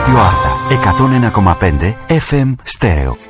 Ράδιο Άρτα 101,5 FM Στέρεο.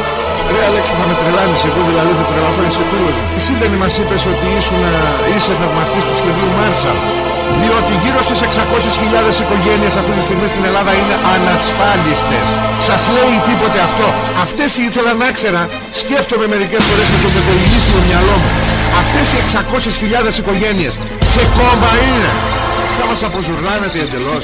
Ρε Αλέξη θα με τρελάνεις εγώ δηλαδή θα τρελαθώ είσαι φίλος μου Εσύ δεν μας είπες ότι ήσουν, είσαι θαυμαστής του σχεδίου Μάρσαλ; Διότι γύρω στις 600.000 οικογένειες αυτή τη στιγμή στην Ελλάδα είναι ανασφάλιστες. Σας λέει τίποτε αυτό. Αυτές ήθελα να ξέρα, σκέφτομαι μερικές φορές με το πετελινίσιο μυαλό μου. Αυτές οι 600.000 οικογένειες σε κόμμα είναι. Θα μας αποζουρλάνετε εντελώς.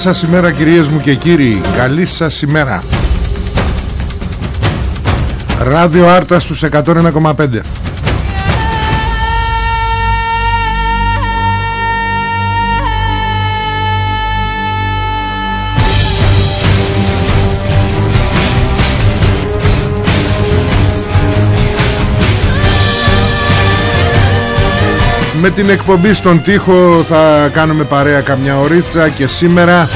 Σας ημέρα κυρίες μου και κύριοι. Καλή σας ημέρα. Ράδιο Άρτα στους 101,5 Με την εκπομπή στον τοίχο θα κάνουμε παρέα καμιά ωρίτσα και σήμερα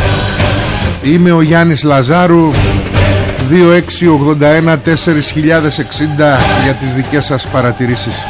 είμαι ο Γιάννης Λαζάρου 2681 4060 για τις δικές σας παρατηρήσεις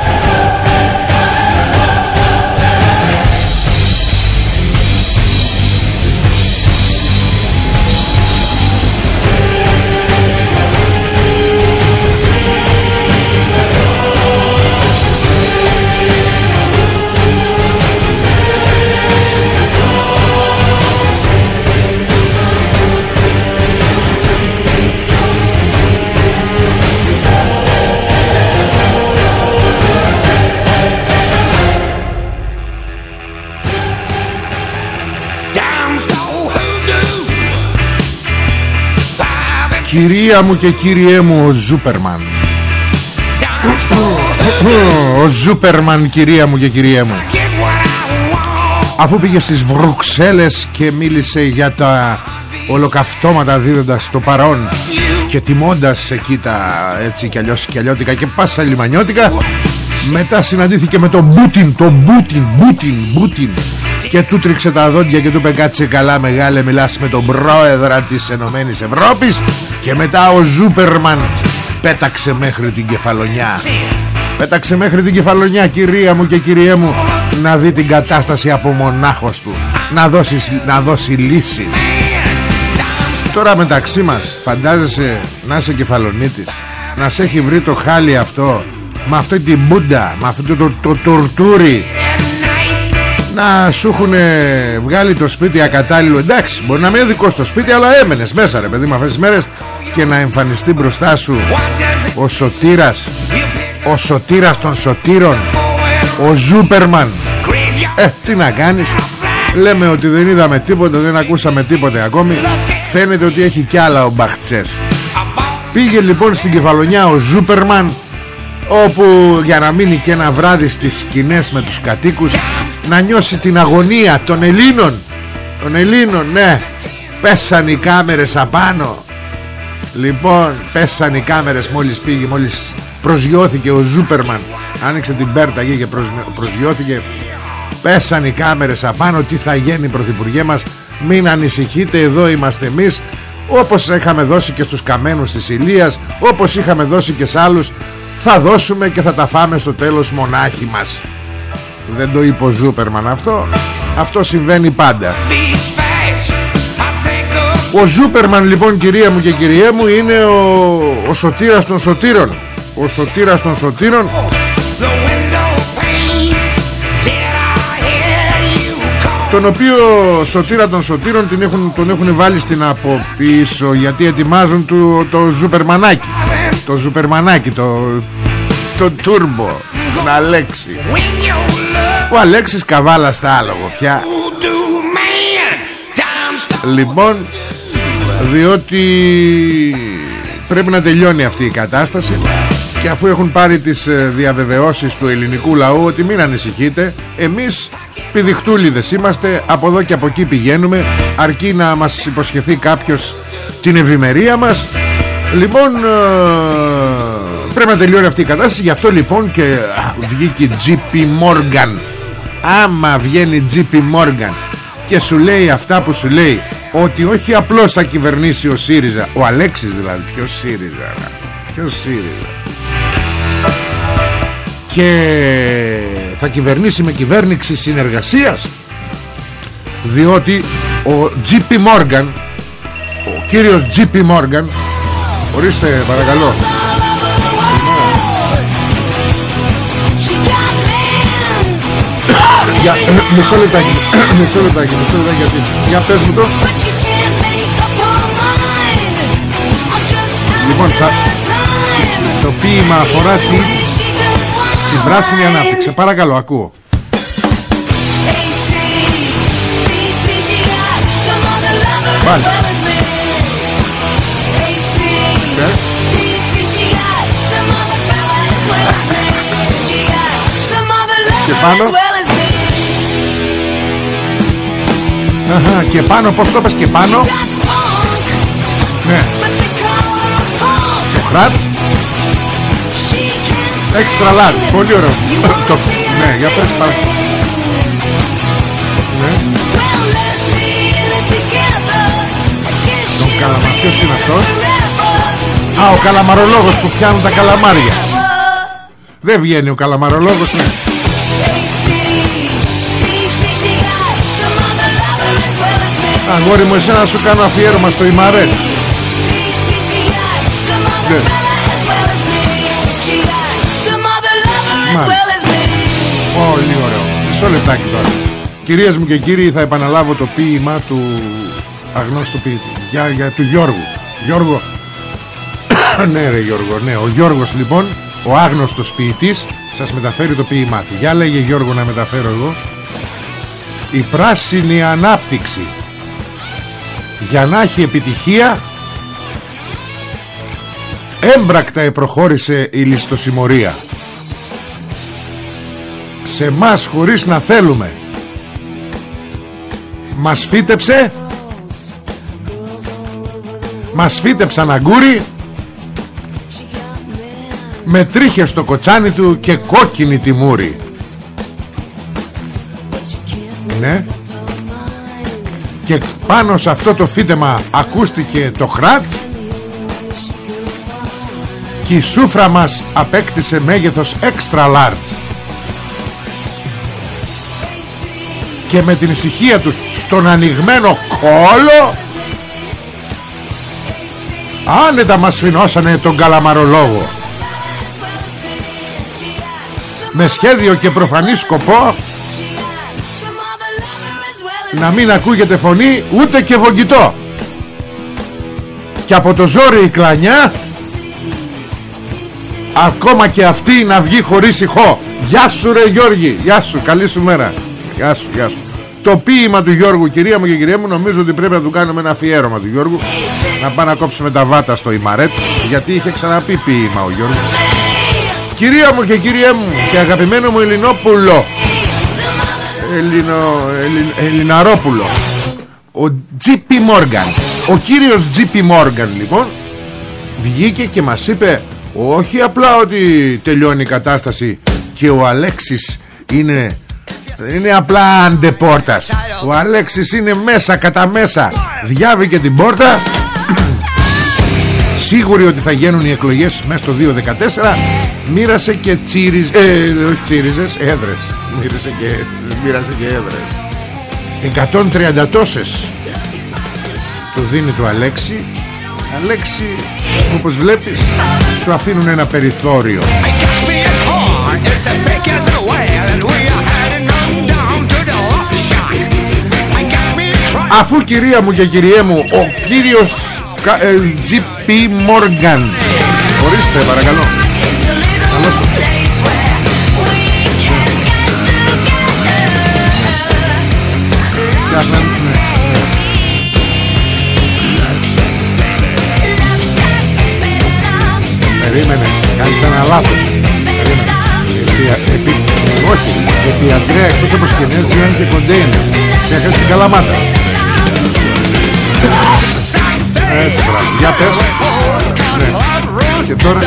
Κυρία μου και κύριέ μου ο Ζούπερμαν. Ο Ζούπερμαν κυρία μου και κυριέ μου. Αφού πήγε στις Βρουξέλλες και μίλησε για τα ολοκαυτώματα δίδοντας το παρόν και τιμώντας εκεί τα έτσι κι αλλιώς κι αλλιώτικα και πάσα λιμανιώτικα μετά συναντήθηκε με τον Μπούτιν, τον Μπούτιν, Μπούτιν, Μπούτιν και του τρίξε τα δόντια και του είπε κάτσε καλά μεγάλε μιλάς με τον πρόεδρα της Ενωμένης Ευρώπης και μετά ο Ζούπερμαν πέταξε μέχρι την κεφαλονιά. Πέταξε μέχρι την κεφαλονιά κυρία μου και κυριέ μου Να δει την κατάσταση από μονάχος του. Να, δώσεις, να δώσει λύσεις. Τώρα μεταξύ μας φαντάζεσαι να είσαι κεφαλονίτης Να σε έχει βρει το χάλι αυτό Με αυτή την μπούντα Με αυτό το, το, το τουρτούρι να σου έχουν βγάλει το σπίτι ακατάλληλο. Εντάξει μπορεί να μην είναι δικό στο σπίτι αλλά έμενες μέσα ρε παιδί με αυτές τις μέρες και να εμφανιστεί μπροστά σου ο σωτήρας ο σωτήρας των σωτήρων ο Ζούπερμαν. Ε τι να κάνεις; Λέμε ότι δεν είδαμε τίποτα δεν ακούσαμε τίποτε ακόμη. Φαίνεται ότι έχει κι άλλα ο Μπαχτσές. Πήγε λοιπόν στην κεφαλονιά ο Ζούπερμαν όπου για να μείνει και ένα βράδυ στις σκηνές με τους κατοίκους να νιώσει την αγωνία των Ελλήνων. Των Ελλήνων ναι. Πέσαν οι κάμερες απάνω. Λοιπόν πέσαν οι κάμερες μόλις πήγε Μόλις προσγειώθηκε ο Ζούπερμαν. Άνοιξε την πέρτα και προσγειώθηκε. Πέσαν οι κάμερες απάνω. Τι θα γίνει πρωθυπουργέ μας; Μην ανησυχείτε εδώ είμαστε εμείς. Όπως είχαμε δώσει και στους καμένους της Ηλίας Όπως είχαμε δώσει και σε άλλους Θα δώσουμε και θα τα φάμε στο τέλος μονάχοι μας Δεν το είπε ο Ζούπερμαν αυτό. Αυτό συμβαίνει πάντα. Ο Ζούπερμαν λοιπόν κυρία μου και κυρία μου Είναι ο, ο σωτήρας των σωτήρων. Ο σωτήρας των σωτήρων. Τον οποίο σωτήρα των σωτήρων την έχουν, τον έχουν βάλει στην από πίσω γιατί ετοιμάζουν το, το ζουπερμανάκι. Το ζουπερμανάκι το, το τούρμπο τον Αλέξη ο Αλέξης καβάλα στα άλογο πια. Λοιπόν διότι πρέπει να τελειώνει αυτή η κατάσταση και αφού έχουν πάρει τις ε, διαβεβαιώσεις του ελληνικού λαού ότι μην ανησυχείτε εμείς πηδιχτούλιδες είμαστε από εδώ και από εκεί πηγαίνουμε αρκεί να μας υποσχεθεί κάποιος την ευημερία μας. Λοιπόν ε, πρέπει να τελειώνει αυτή η κατάσταση γι' αυτό λοιπόν και βγήκε JP Morgan άμα βγαίνει JP Morgan και σου λέει αυτά που σου λέει ότι όχι απλώς θα κυβερνήσει ο ΣΥΡΙΖΑ ο Αλέξης δηλαδή ποιος ΣΥΡΙΖΑ ποιος ΣΥΡΙΖΑ. Και θα κυβερνήσει με κυβέρνηση συνεργασίας διότι ο JP Morgan ο κύριος JP Morgan ορίστε παρακαλώ Για, μισό λεπτάκι Μισό λεπτάκι Μισό λεπτάκι γιατί Για πες μου το. Λοιπόν θα Το ποίημα αφορά τη την πράσινη ανάπτυξη. Παρακαλώ ακούω. Πάλι. Ναι. Και πάνω Αχα, και πάνω πως το είπες και πάνω. Ναι. Το χράτς Extra large, πολύ ωραίο. Το, Ναι, για πες πάρα Ναι. Τον καλαμα... Ποιος είναι αυτός; Α, ο καλαμαρολόγος που πιάνουν τα καλαμάρια. Δεν βγαίνει ο καλαμαρολόγος ναι. Αγόρι μου εσένα σου κάνω αφιέρωμα στο Ιμαρέ. Ναι. Πολύ ωραίο. Μισό λεπτάκι τώρα. Κυρίες μου και κύριοι θα επαναλάβω το ποίημα του αγνώστου ποιητή. Για, για του Γιώργου. Γιώργο. Ναι ρε Γιώργο ναι. Ο Γιώργος λοιπόν Ο άγνωστος ποιητής Σας μεταφέρει το ποίημά του. Για λέγε Γιώργο να μεταφέρω εγώ. Η πράσινη ανάπτυξη Για να έχει επιτυχία Έμπρακτα επροχώρησε η ληστοσημωρία. Σε μας χωρίς να θέλουμε. Μας φύτεψε μας φύτεψαν αγκούρι με τρίχες στο κοτσάνι του και κόκκινη τιμούρη. Ναι. Και πάνω σε αυτό το φύτεμα ακούστηκε το χράτ και η σούφρα μας απέκτησε μέγεθος extra large. Και με την ησυχία τους στον ανοιγμένο κόλο άνετα μας φινώσανε τον καλαμαρολόγο. Με σχέδιο και προφανή σκοπό να μην ακούγεται φωνή ούτε και βογγητό και από το ζόρι η κλανιά ακόμα και αυτή να βγει χωρίς ηχό Γεια σου ρε Γιώργη Γεια σου καλή σου μέρα Γεια σου, γεια σου. Το ποίημα του Γιώργου, κυρία μου και κυρία μου, νομίζω ότι πρέπει να του κάνουμε ένα αφιέρωμα του Γιώργου. Να πάμε να κόψουμε τα βάτα στο Ιμαρέτ, γιατί είχε ξαναπεί ποίημα ο Γιώργος. Κυρία μου και κυρία μου και αγαπημένο μου Ελληνόπουλο Ελληνο, Ελληναρόπουλο. Ο Τζίπι Μόργαν. Ο κύριος Τζίπι Μόργαν λοιπόν βγήκε και μας είπε όχι απλά ότι τελειώνει η κατάσταση και ο Αλέξης είναι είναι απλά αντεπόρτας Ο Αλέξης είναι μέσα κατά μέσα. Διάβηκε την πόρτα Σίγουροι ότι θα γίνουν οι εκλογές μέσα στο 2014 Μοίρασε και τσίριζ ε, όχι τσίριζες, έδρες. Μοίρασε και, μοίρασε και έδρες. 130 τόσες. Το δίνει το Αλέξη. Αλέξη όπως βλέπεις Σου αφήνουν ένα περιθώριο. Αφού κυρία μου και κυριέ μου Ο κύριος GP Morgan. Ορίστε παρακαλώ. Περίμενε, κάνεις ένα λάθος. Περίμενε. Επί, Όχι, επί Αντρέα εκτός από σκηνές είναι και κοντέινερ. Ξέχασε την καλαμάτα έτσι μπράβο. Για πες. Ναι. Και τώρα.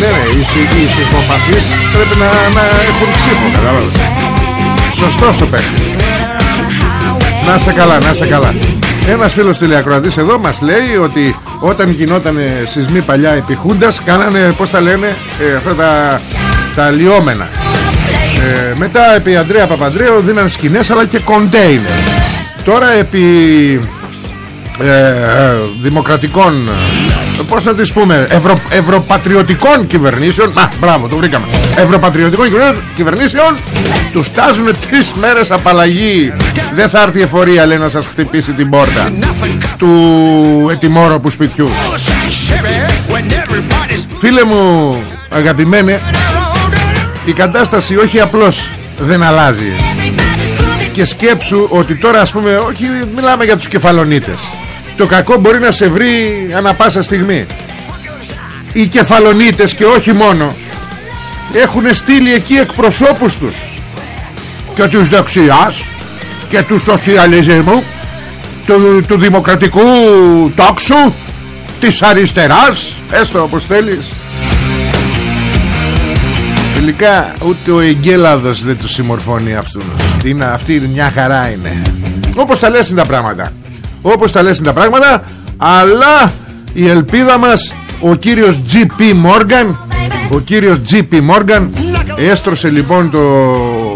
Ναι ναι Οι συκοπαθείς πρέπει να, να έχουν ψήφο Κατάλαβες. Σωστός ο παίκτης Να σε καλά να σε καλά. Ένας φίλος τηλεακροατής εδώ μας λέει ότι όταν γινόταν σεισμοί παλιά επί Χούντας κάνανε πως τα λένε ε, αυτά τα, τα λιώμενα ε, μετά επί Αντρέα Παπαντρέου δίναν σκηνές αλλά και κοντέινερ. Τώρα επί ε, ε δημοκρατικών ε, πώς να τις πούμε ευρω, ευρωπατριωτικών κυβερνήσεων α μπράβο το βρήκαμε. Ευρωπατριωτικών κυβερνήσεων τους τάζουν τρεις μέρες απαλλαγή. Δεν θα έρθει εφορία λέει να σας χτυπήσει την πόρτα του ετοιμόρροπου σπιτιού. Φίλε μου αγαπημένε η κατάσταση όχι απλώς δεν αλλάζει. Και σκέψου ότι τώρα ας πούμε όχι μιλάμε για τους κεφαλονίτες. Το κακό μπορεί να σε βρει ανα πάσα στιγμή. Οι κεφαλονίτες και όχι μόνο έχουν στείλει εκεί εκπροσώπους τους. Και τους δεξιάς και του σοσιαλισμού του, του δημοκρατικού τόξου της αριστεράς έστω όπως θέλεις Τελικά ούτε ο Εγγέλαδος δεν του συμμορφώνει αυτούς είναι, Αυτή μια χαρά είναι Όπως τα λες είναι τα πράγματα Όπως τα λες είναι τα πράγματα Αλλά η ελπίδα μας Ο κύριος G.P. Morgan Ο κύριος G.P. Morgan Έστρωσε λοιπόν το,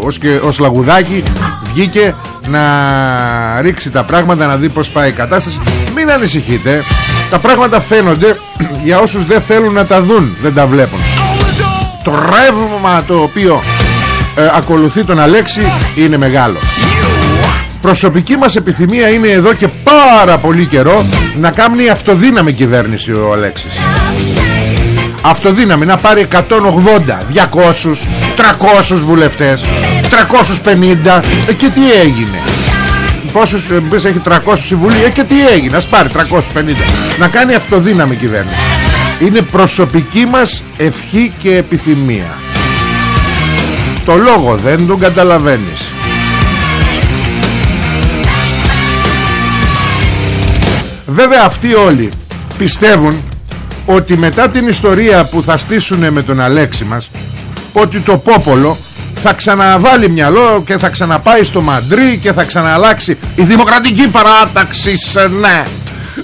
ως, και, ως λαγουδάκι Βγήκε να ρίξει τα πράγματα Να δει πως πάει η κατάσταση Μην ανησυχείτε Τα πράγματα φαίνονται για όσους δεν θέλουν να τα δουν Δεν τα βλέπουν το ρεύμα το οποίο ε, ακολουθεί τον Αλέξη είναι μεγάλο. Προσωπική μας επιθυμία είναι εδώ και πάρα πολύ καιρό να κάνει αυτοδύναμη κυβέρνηση ο Αλέξης. Αυτοδύναμη να πάρει 180, 200, 300 βουλευτές 350 ε, και τι έγινε; Πόσους ε, έχει 300 συμβουλία ε, και τι έγινε; Ας πάρει 350 Να κάνει αυτοδύναμη κυβέρνηση είναι προσωπική μας ευχή και επιθυμία. Το λόγο δεν τον καταλαβαίνεις. Βέβαια αυτοί όλοι πιστεύουν ότι μετά την ιστορία που θα στήσουν με τον Αλέξη μας ότι το πόπολο θα ξαναβάλει μυαλό και θα ξαναπάει στο Μαντρί και θα ξαναλλάξει η δημοκρατική παράταξη ναι.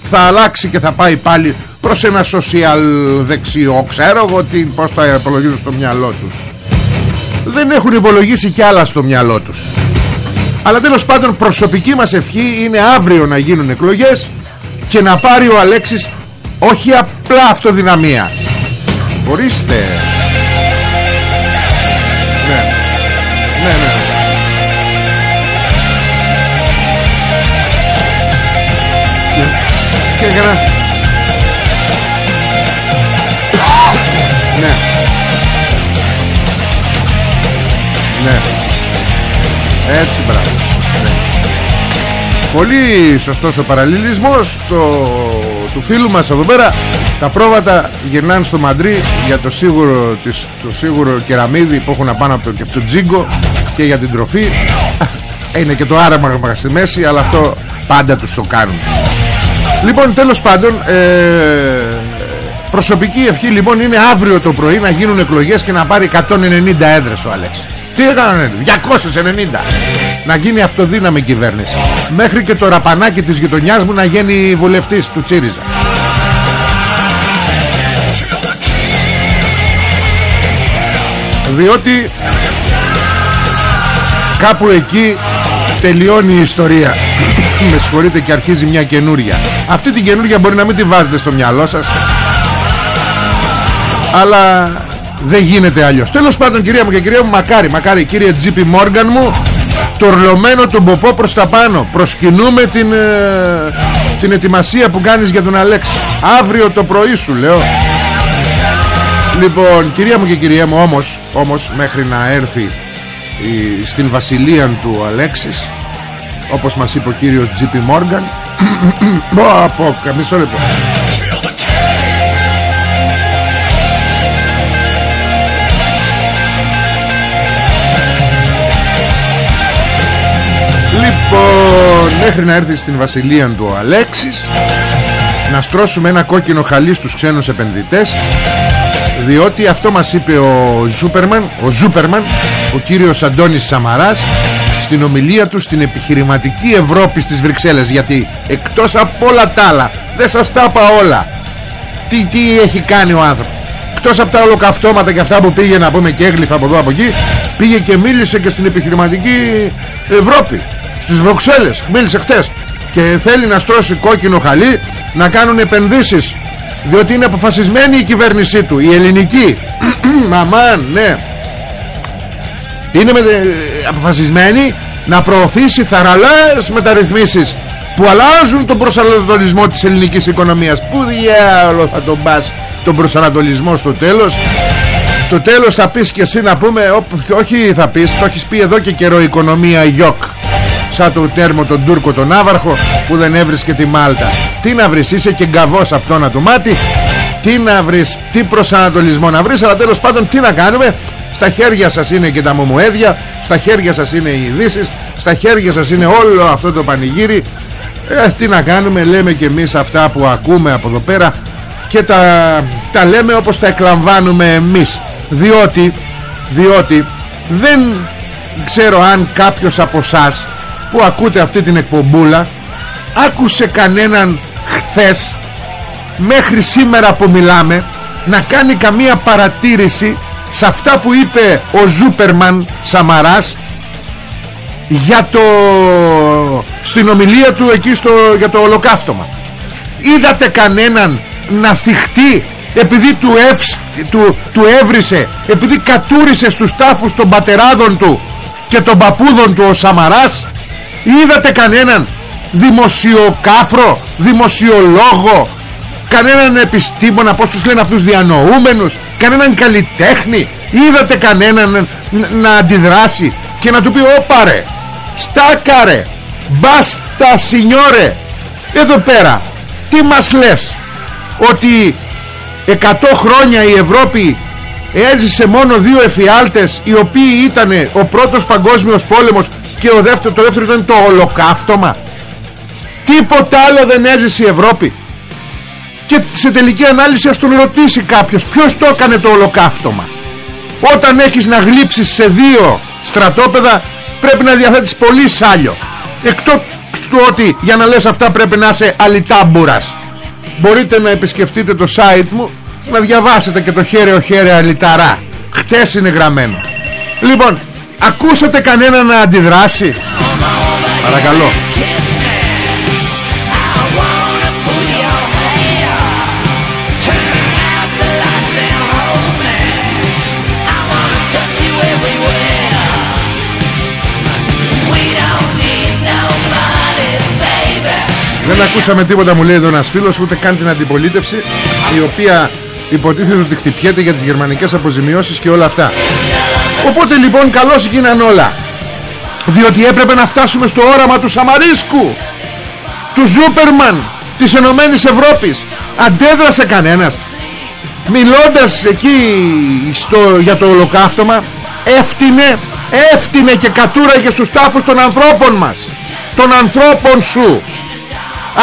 Θα αλλάξει και θα πάει πάλι προς ένα σοσιαλ δεξιό. Ξέρω εγώ τι, πως θα υπολογίζουν στο μυαλό τους. Δεν έχουν υπολογίσει κι άλλα στο μυαλό τους. Αλλά τέλος πάντων προσωπική μας ευχή είναι αύριο να γίνουν εκλογές και να πάρει ο Αλέξης όχι απλά αυτοδυναμία. Ορίστε. Ναι. Ναι ναι. Και έκανα Ναι. Έτσι μπράβο. Ναι. Πολύ σωστός ο παραλληλισμός το, του φίλου μας εδώ πέρα. Τα πρόβατα γυρνάνε στο Μαντρί για το σίγουρο, το σίγουρο κεραμίδι που έχουν απάνω από το, και τζίγκο και για την τροφή. είναι και το άραμα στη μέση αλλά αυτό πάντα τους το κάνουν λοιπόν τέλος πάντων ε, προσωπική ευχή λοιπόν είναι αύριο το πρωί να γίνουν εκλογές και να πάρει 190 έδρες ο Αλέξης τι έκαναν 290 να γίνει αυτοδύναμη κυβέρνηση. Μέχρι και το ραπανάκι της γειτονιάς μου να γίνει βουλευτής του Τσίριζα διότι κάπου εκεί τελειώνει η ιστορία. Με συγχωρείτε και αρχίζει μια καινούρια. Αυτή την καινούρια μπορεί να μην τη βάζετε στο μυαλό σας. Αλλά δεν γίνεται αλλιώς. Τέλος πάντων κυρία μου και κυρία μου μακάρι μακάρι κύριε Τζίπι Μόργαν μου το ρλωμένο τον ποπό προς τα πάνω. Προσκυνούμε την, ε, την ετοιμασία που κάνεις για τον Αλέξη. Αύριο το πρωί σου λέω. Λοιπόν κυρία μου και κυρία μου όμως, όμως μέχρι να έρθει η, στην βασιλεία του Αλέξης όπως μας είπε ο κύριος Τζίπι Μόργαν από μισό λεπτό Λοιπόν μέχρι να έρθει στην βασιλεία του Αλέξης να στρώσουμε ένα κόκκινο χαλί στους ξένους επενδυτές διότι αυτό μας είπε ο Ζούπερμαν ο Ζούπερμαν, ο κύριος Αντώνης Σαμαράς στην ομιλία του στην επιχειρηματική Ευρώπη στις Βρυξέλλες. Γιατί εκτός από όλα τα άλλα δεν σας τα είπα όλα. Τι, τι έχει κάνει ο άνθρωπος. Εκτός από τα ολοκαυτώματα και αυτά που πήγε να πούμε και έγλυφα από εδώ από εκεί πήγε και μίλησε και στην επιχειρηματική Ευρώπη στις Βρυξέλλες μίλησε χτες και θέλει να στρώσει κόκκινο χαλί να κάνουν επενδύσεις διότι είναι αποφασισμένη η κυβέρνησή του η ελληνική. Μαμάν ναι. Είναι με, ε, αποφασισμένη να προωθήσει θαραλές μεταρρυθμίσεις που αλλάζουν τον προσανατολισμό της ελληνικής οικονομίας. Πού διάολο θα τον πας τον προσανατολισμό στο τέλος; Στο τέλος θα πεις και εσύ να πούμε όχι θα πεις το έχεις πει εδώ και καιρό οικονομία γιοκ σαν το τέρμο τον Τούρκο τον Άβαρχο που δεν έβρισκε τη Μάλτα. Τι να βρεις είσαι και γκαβός από το να του μάτι. Τι να βρεις τι προσανατολισμό να βρεις αλλά τέλος πάντων τι να κάνουμε. Στα χέρια σας είναι και τα μομοέδια στα χέρια σας είναι οι ειδήσεις, στα χέρια σας είναι όλο αυτό το πανηγύρι. Ε, τι να κάνουμε λέμε και εμείς αυτά που ακούμε από εδώ πέρα και τα, τα λέμε όπως τα εκλαμβάνουμε εμείς. Διότι διότι δεν ξέρω αν κάποιος από σας που ακούτε αυτή την εκπομπούλα άκουσε κανέναν χθες μέχρι σήμερα που μιλάμε να κάνει καμία παρατήρηση σε αυτά που είπε ο Ζούπερμαν Σαμαράς για το στην ομιλία του εκεί στο, για το ολοκαύτωμα. Είδατε κανέναν να θυχτεί επειδή του, του, του έβρισε επειδή κατούρισε στους τάφους των πατεράδων του και των παππούδων του ο Σαμαράς; Είδατε κανέναν δημοσιοκάφρο δημοσιολόγο κανέναν επιστήμονα πως τους λένε αυτούς διανοούμενους κανέναν καλλιτέχνη. Είδατε κανέναν να αντιδράσει και να του πει όπαρε στάκαρε μπάστα σινιόρε εδώ πέρα τι μας λες ότι 100 χρόνια η Ευρώπη έζησε μόνο δύο εφιάλτες οι οποίοι ήταν ο πρώτος παγκόσμιος πόλεμος και ο δεύτερο, το δεύτερο ήταν το ολοκαύτωμα. Τίποτα άλλο δεν έζησε η Ευρώπη. Και σε τελική ανάλυση ας τον ρωτήσει κάποιος ποιος το έκανε το ολοκαύτωμα. Όταν έχεις να γλύψεις σε δύο στρατόπεδα πρέπει να διαθέτεις πολύ σάλιο. Εκτός του ότι για να λες αυτά πρέπει να είσαι αλιτάμπουρας. Μπορείτε να επισκεφτείτε το site μου να διαβάσετε και το χέρι χέρι αλιταρά χτες είναι γραμμένο. Λοιπόν ακούσατε κανένα να αντιδράσει; Παρακαλώ. Δεν ακούσαμε τίποτα μου λέει εδώ ένας φίλος Ούτε καν την αντιπολίτευση Η οποία υποτίθεται ότι χτυπιέται Για τις γερμανικές αποζημιώσεις και όλα αυτά Οπότε λοιπόν καλώς γίναν όλα. Διότι έπρεπε να φτάσουμε στο όραμα του Σαμαρίσκου Του Ζούπερμαν Της Ενωμένης Ευρώπης. Αντέδρασε κανένας. Μιλώντας εκεί στο, για το ολοκαύτωμα Έφτινε έφτινε και κατούραγε στους τάφους των ανθρώπων μας. Των ανθρώπων σου.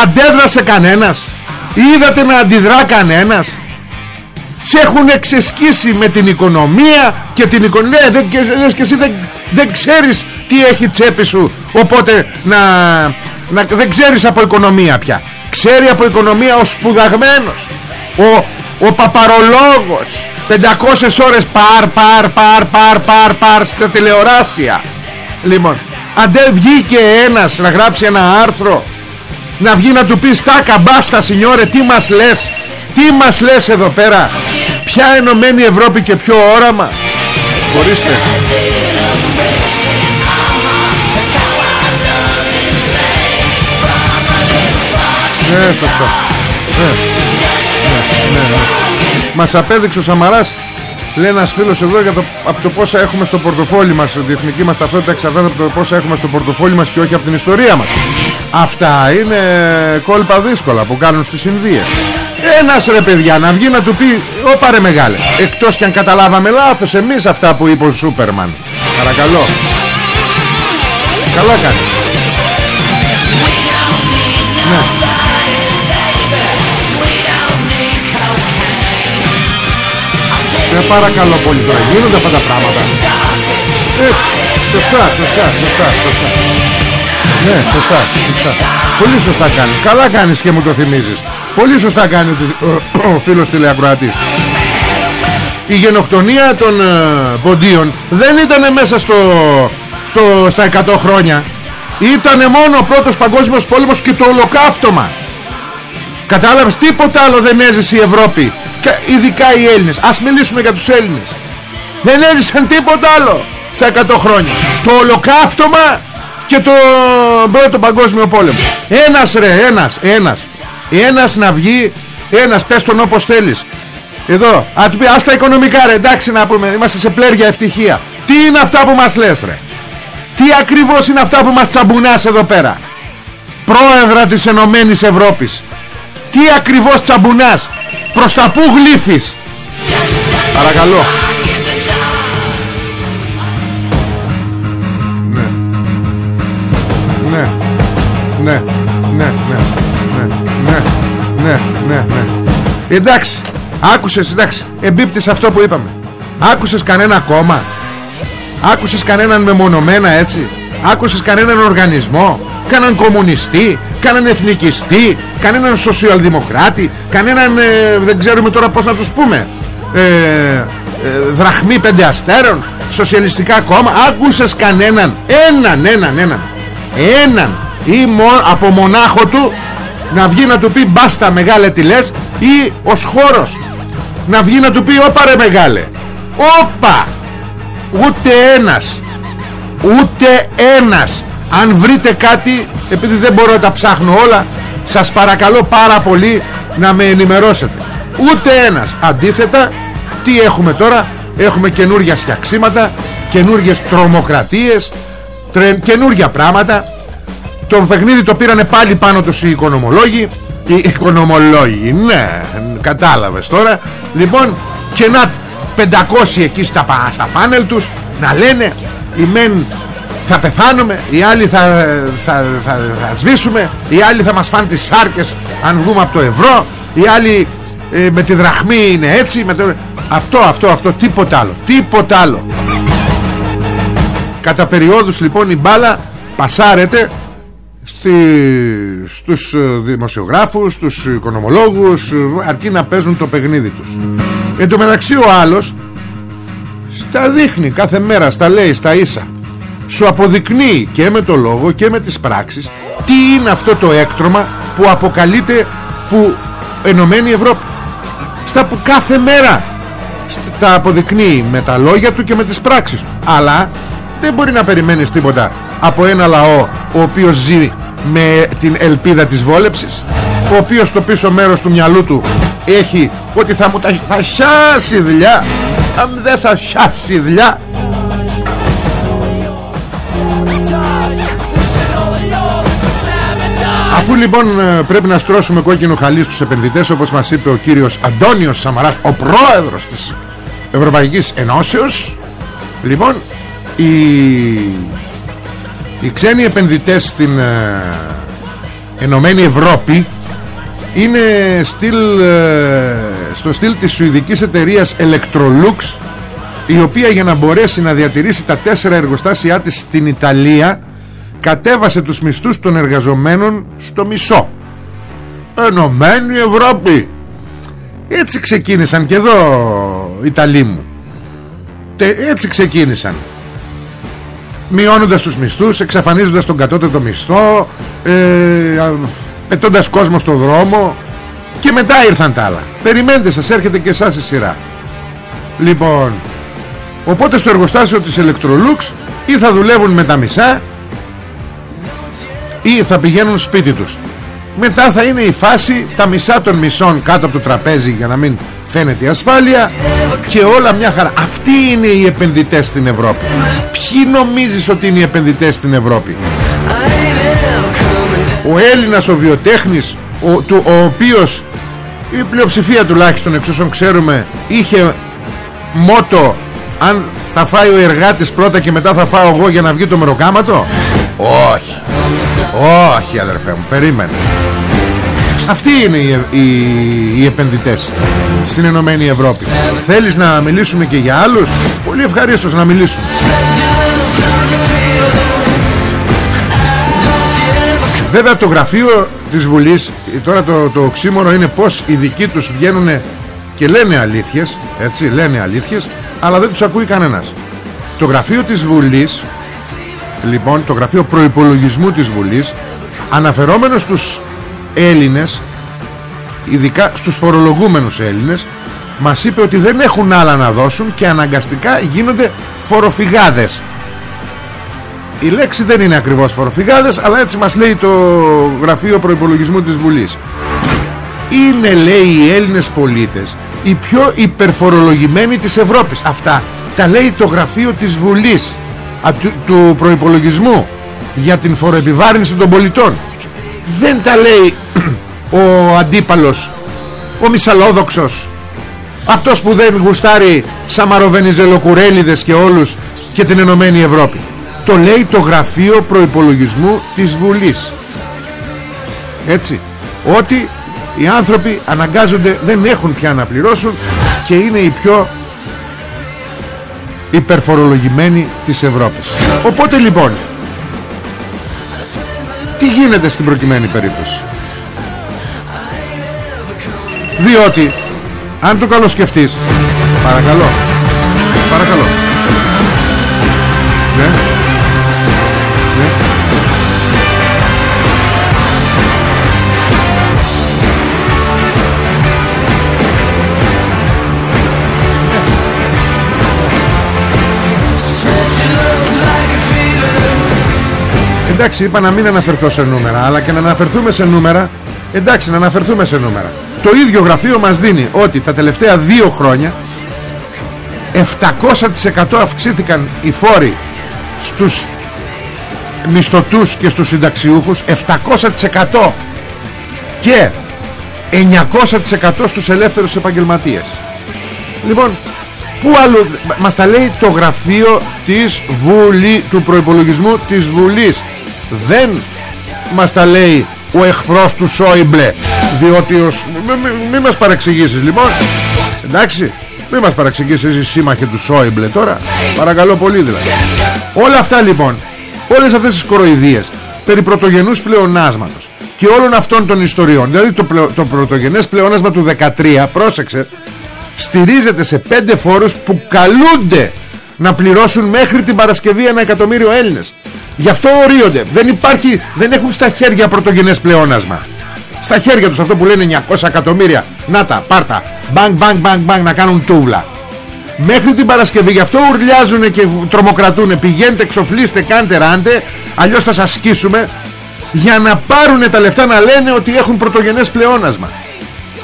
Αντέδρασε κανένας. Είδατε να αντιδρά κανένας σε έχουν εξεσκίσει με την οικονομία και την οικονομία. Ναι, δεν, και, εσύ δεν, δεν ξέρεις τι έχει τσέπη σου. Οπότε να, να, δεν ξέρεις από οικονομία πια. Ξέρει από οικονομία ο σπουδαγμένος ο, ο παπαρολόγος. 500 ώρες παρ παρ παρ παρ παρ παρ στα τηλεοράσια. Λοιπόν αντέ βγήκε ένας να γράψει ένα άρθρο να βγει να του πει στάκα μπάστα σινιόρε τι μας λες τι μας λες εδώ πέρα ποια ενωμένη Ευρώπη και ποιο όραμα. Μπορείστε Ναι σωστά. Ναι. Ναι, ναι, ναι. Μας απέδειξε ο Σαμαράς Λέει ένας φίλος εδώ για το, από το πόσα έχουμε στο πορτοφόλι μας Η διεθνική μας ταυτότητα εξαρτάται από το πόσα έχουμε στο πορτοφόλι μας Και όχι από την ιστορία μας. Αυτά είναι κόλπα δύσκολα που κάνουν στις Ινδίες Ένας ρε παιδιά να βγει να του πει Ωπα ρε μεγάλε Εκτός κι αν καταλάβαμε λάθος εμείς αυτά που είπε ο Σούπερμαν. Παρακαλώ. Καλά κάνει. Ναι. Σε παρακαλώ πολύ τώρα Γίνονται αυτά τα πράγματα. Έτσι. Σωστά σωστά σωστά σωστά. Ναι σωστά σωστά. Πολύ σωστά κάνει. Καλά κάνεις και μου το θυμίζεις Πολύ σωστά κάνει ο φίλος τηλεακροατής. Η γενοκτονία των ε, ποντίων Δεν ήταν μέσα στο, στο, στα 100 χρόνια. Ήτανε μόνο ο πρώτος παγκόσμιος πόλεμος και το ολοκαύτωμα. Κατάλαβες τίποτα άλλο δεν έζησε η Ευρώπη ειδικά οι Έλληνες. Ας μιλήσουμε για τους Έλληνες. Δεν έζησαν τίποτα άλλο στα 100 χρόνια. Το ολοκαύτωμα και το πρώτο παγκόσμιο πόλεμο. Ένας ρε ένας ένας ένας να βγει ένας πες τον όπως θέλεις. Εδώ α του πει ας τα οικονομικά ρε εντάξει να πούμε είμαστε σε πλέρια ευτυχία. Τι είναι αυτά που μας λες ρε; Τι ακριβώς είναι αυτά που μας τσαμπουνάς εδώ πέρα; Πρόεδρα της Ενωμένης Ευρώπης. Τι ακριβώς τσαμπουνάς; Προς τα που γλύφεις; Παρακαλώ. Ναι Ναι Ναι. Ναι. Ναι Εντάξει Άκουσες εντάξει Εμπίπτεις αυτό που είπαμε. Άκουσες κανένα κόμμα; Άκουσες κανέναν μεμονωμένα έτσι; Άκουσες κανέναν οργανισμό; Κανέναν κομμουνιστή; Κανέναν εθνικιστή; Κανέναν σοσιαλδημοκράτη; Κανέναν ε, δεν ξέρουμε τώρα πως να τους πούμε ε, ε, Δραχμή πέντε αστέρων Σοσιαλιστικά κόμμα; Άκουσες κανέναν Έναν έναν έναν. Έναν ή μο, από μονάχο του Να βγει να του πει μπάστα μεγάλε τι λες Ή ως χώρος Να βγει να του πει όπα ρε μεγάλε Όπα! Ούτε ένας Ούτε ένας. Αν βρείτε κάτι Επειδή δεν μπορώ να τα ψάχνω όλα Σας παρακαλώ πάρα πολύ Να με ενημερώσετε. Ούτε ένας. Αντίθετα Τι έχουμε τώρα; Έχουμε καινούργια σκιαξίματα Καινούργιες τρομοκρατίες Καινούργια πράγματα Το παιχνίδι το πήρανε πάλι πάνω τους οι οικονομολόγοι. Οι οικονομολόγοι Ναι κατάλαβες τώρα. Λοιπόν και να 500 εκεί στα, στα πάνελ τους να λένε οι μεν θα πεθάνουμε οι άλλοι θα, θα, θα, θα σβήσουμε οι άλλοι θα μας φάνε τις σάρκες αν βγούμε από το ευρώ οι άλλοι ε, με τη δραχμή είναι έτσι με το... αυτό αυτό αυτό τίποτα άλλο τίποτα άλλο. Κατά περιόδους λοιπόν η μπάλα πασάρεται στη, στους ε, δημοσιογράφους στους οικονομολόγους αρκεί να παίζουν το παιχνίδι τους. Εν τω μεταξύ ο άλλος στα δείχνει κάθε μέρα στα λέει στα ίσα. Σου αποδεικνύει και με το λόγο και με τις πράξεις τι είναι αυτό το έκτρωμα που αποκαλείται που ενωμένη Ευρώπη. Στα που κάθε μέρα τα αποδεικνύει με τα λόγια του και με τις πράξεις του. Αλλά δεν μπορεί να περιμένεις τίποτα από ένα λαό ο οποίος ζει με την ελπίδα της βόλεψης ο οποίος στο πίσω μέρος του μυαλού του έχει ότι θα μου τα θα σιάσει δουλειά. Αν δεν θα σιάσει δουλειά. Αφού λοιπόν ε, πρέπει να στρώσουμε κόκκινο χαλί στους επενδυτές όπως μας είπε ο κύριος Αντώνιος Σαμαράς ο πρόεδρος της Ευρωπαϊκής Ενώσεως λοιπόν οι, οι ξένοι επενδυτές στην ε, Ενωμένη Ευρώπη είναι στυλ, ε, στο στυλ της σουηδικής εταιρείας Electrolux η οποία για να μπορέσει να διατηρήσει τα τέσσερα εργοστάσια της στην Ιταλία κατέβασε τους μισθούς των εργαζομένων στο μισό. Ενωμένη Ευρώπη! Έτσι ξεκίνησαν και εδώ οι Ιταλοί μου. Έτσι ξεκίνησαν μειώνοντας τους μισθούς εξαφανίζοντας τον κατώτατο μισθό ε, πετώντας κόσμο στο δρόμο και μετά ήρθαν τα άλλα. Περιμένετε σας έρχεται και εσάς η σειρά. Λοιπόν οπότε στο εργοστάσιο της Electrolux ή θα δουλεύουν με τα μισά ή θα πηγαίνουν σπίτι τους. Μετά θα είναι η φάση τα μισά των μισών κάτω από το τραπέζι για να μην φαίνεται η ασφάλεια και όλα μια χαρά. Αυτοί είναι οι επενδυτές στην Ευρώπη. Ποιοι νομίζεις ότι είναι οι επενδυτές στην Ευρώπη; Ο Έλληνας ο βιοτέχνης ο, του, ο οποίος η πλειοψηφία τουλάχιστον εξ όσων ξέρουμε είχε μότο αν θα φάει ο εργάτης πρώτα και μετά θα φάω εγώ για να βγει το μεροκάματο όχι. Όχι αδερφέ μου περίμενε αυτοί είναι οι, οι, οι επενδυτές στην Ενωμένη Ευρώπη. Θέλεις να μιλήσουμε και για άλλους; Πολύ ευχαρίστως να μιλήσουμε. Βέβαια το γραφείο της Βουλής Τώρα το, το οξύμορο είναι πως οι δικοί τους βγαίνουν Και λένε αλήθειες Έτσι λένε αλήθειες Αλλά δεν τους ακούει κανένας. Το γραφείο της Βουλής Λοιπόν το γραφείο προϋπολογισμού της Βουλής Αναφερόμενος στους Έλληνες Ειδικά στους φορολογούμενους Έλληνες Μας είπε ότι δεν έχουν άλλα να δώσουν Και αναγκαστικά γίνονται φοροφυγάδες. Η λέξη δεν είναι ακριβώς φοροφυγάδες αλλά έτσι μας λέει το γραφείο προϋπολογισμού της Βουλής. Είναι λέει οι Έλληνες πολίτες οι πιο υπερφορολογημένοι της Ευρώπης. Αυτά τα λέει το γραφείο της Βουλής α, του, του προϋπολογισμού για την φοροεπιβάρυνση των πολιτών δεν τα λέει ο αντίπαλος ο μισαλόδοξος αυτός που δεν γουστάρει Σαμαροβενιζελοκουρέλιδες και όλους και την Ενωμένη Ευρώπη. Το λέει το γραφείο προϋπολογισμού της Βουλής. Έτσι ότι οι άνθρωποι αναγκάζονται δεν έχουν πια να πληρώσουν και είναι οι πιο υπερφορολογημένοι της Ευρώπης. Οπότε λοιπόν τι γίνεται στην προκειμένη περίπτωση; Διότι αν το καλοσκεφτείς παρακαλώ. παρακαλώ Εντάξει είπα να μην αναφερθώ σε νούμερα Αλλά και να αναφερθούμε σε νούμερα Εντάξει να αναφερθούμε σε νούμερα. Το ίδιο γραφείο μας δίνει ότι τα τελευταία δύο χρόνια 700% αυξήθηκαν οι φόροι Στους μισθωτούς και στους συνταξιούχους 700% Και 900% στους ελεύθερους επαγγελματίες. Λοιπόν Πού άλλο μας τα λέει το γραφείο της Βουλή, του προϋπολογισμού της Βουλής δεν μας τα λέει ο εχθρός του Σόιμπλε διότι ως... μην μη μας παρεξηγήσεις λοιπόν. Εντάξει μην μας παρεξηγήσεις η σύμμαχη του Σόιμπλε τώρα. Παρακαλώ πολύ δηλαδή. Όλα αυτά λοιπόν όλες αυτές τις κοροϊδίες περί πρωτογενούς πλεονάσματος και όλων αυτών των ιστοριών δηλαδή το, πλεο, το πρωτογενές πλεονάσμα του 13 πρόσεξε στηρίζεται σε πέντε φόρους που καλούνται να πληρώσουν μέχρι την Παρασκευή ένα εκατομμύριο Έλληνες Γι' αυτό ορίονται. Δεν υπάρχει, δεν έχουν στα χέρια πρωτογενές πλεόνασμα. Στα χέρια τους αυτό που λένε 900 εκατομμύρια. Να τα, πάρτα. Μπανγκ, μπανγκ, μπανγκ, μπανγκ να κάνουν τούβλα. Μέχρι την Παρασκευή γι' αυτό ουρλιάζουν και τρομοκρατούν. Πηγαίνετε, εξοφλήστε, κάντε ράντε. Αλλιώς θα σας σκίσουμε. Για να πάρουν τα λεφτά να λένε ότι έχουν πρωτογενές πλεόνασμα.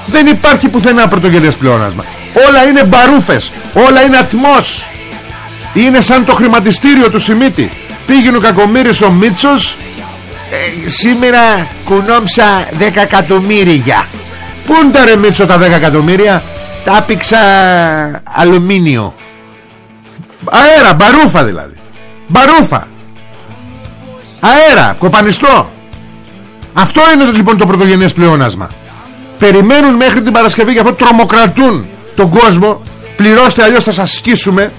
Δεν υπάρχει πουθενά πρωτογενές πλεόνασμα. Όλα είναι μπαρούφες. Όλα είναι ατμός. Είναι σαν το χρηματιστήριο του Σιμίτη πήγαινε ο Κακομύρης ο Μίτσος. Ε, σήμερα κουνόμψα 10 εκατομμύρια πού είναι τα ρε Μίτσο τα 10 εκατομμύρια τα πήξα αλουμίνιο. Αέρα μπαρούφα δηλαδή. Μπαρούφα. Αέρα, κοπανιστό. Αυτό είναι λοιπόν το πρωτογενές πλεόνασμα. Περιμένουν μέχρι την Παρασκευή για αυτό τρομοκρατούν τον κόσμο. Πληρώστε αλλιώς θα σας σκίσουμε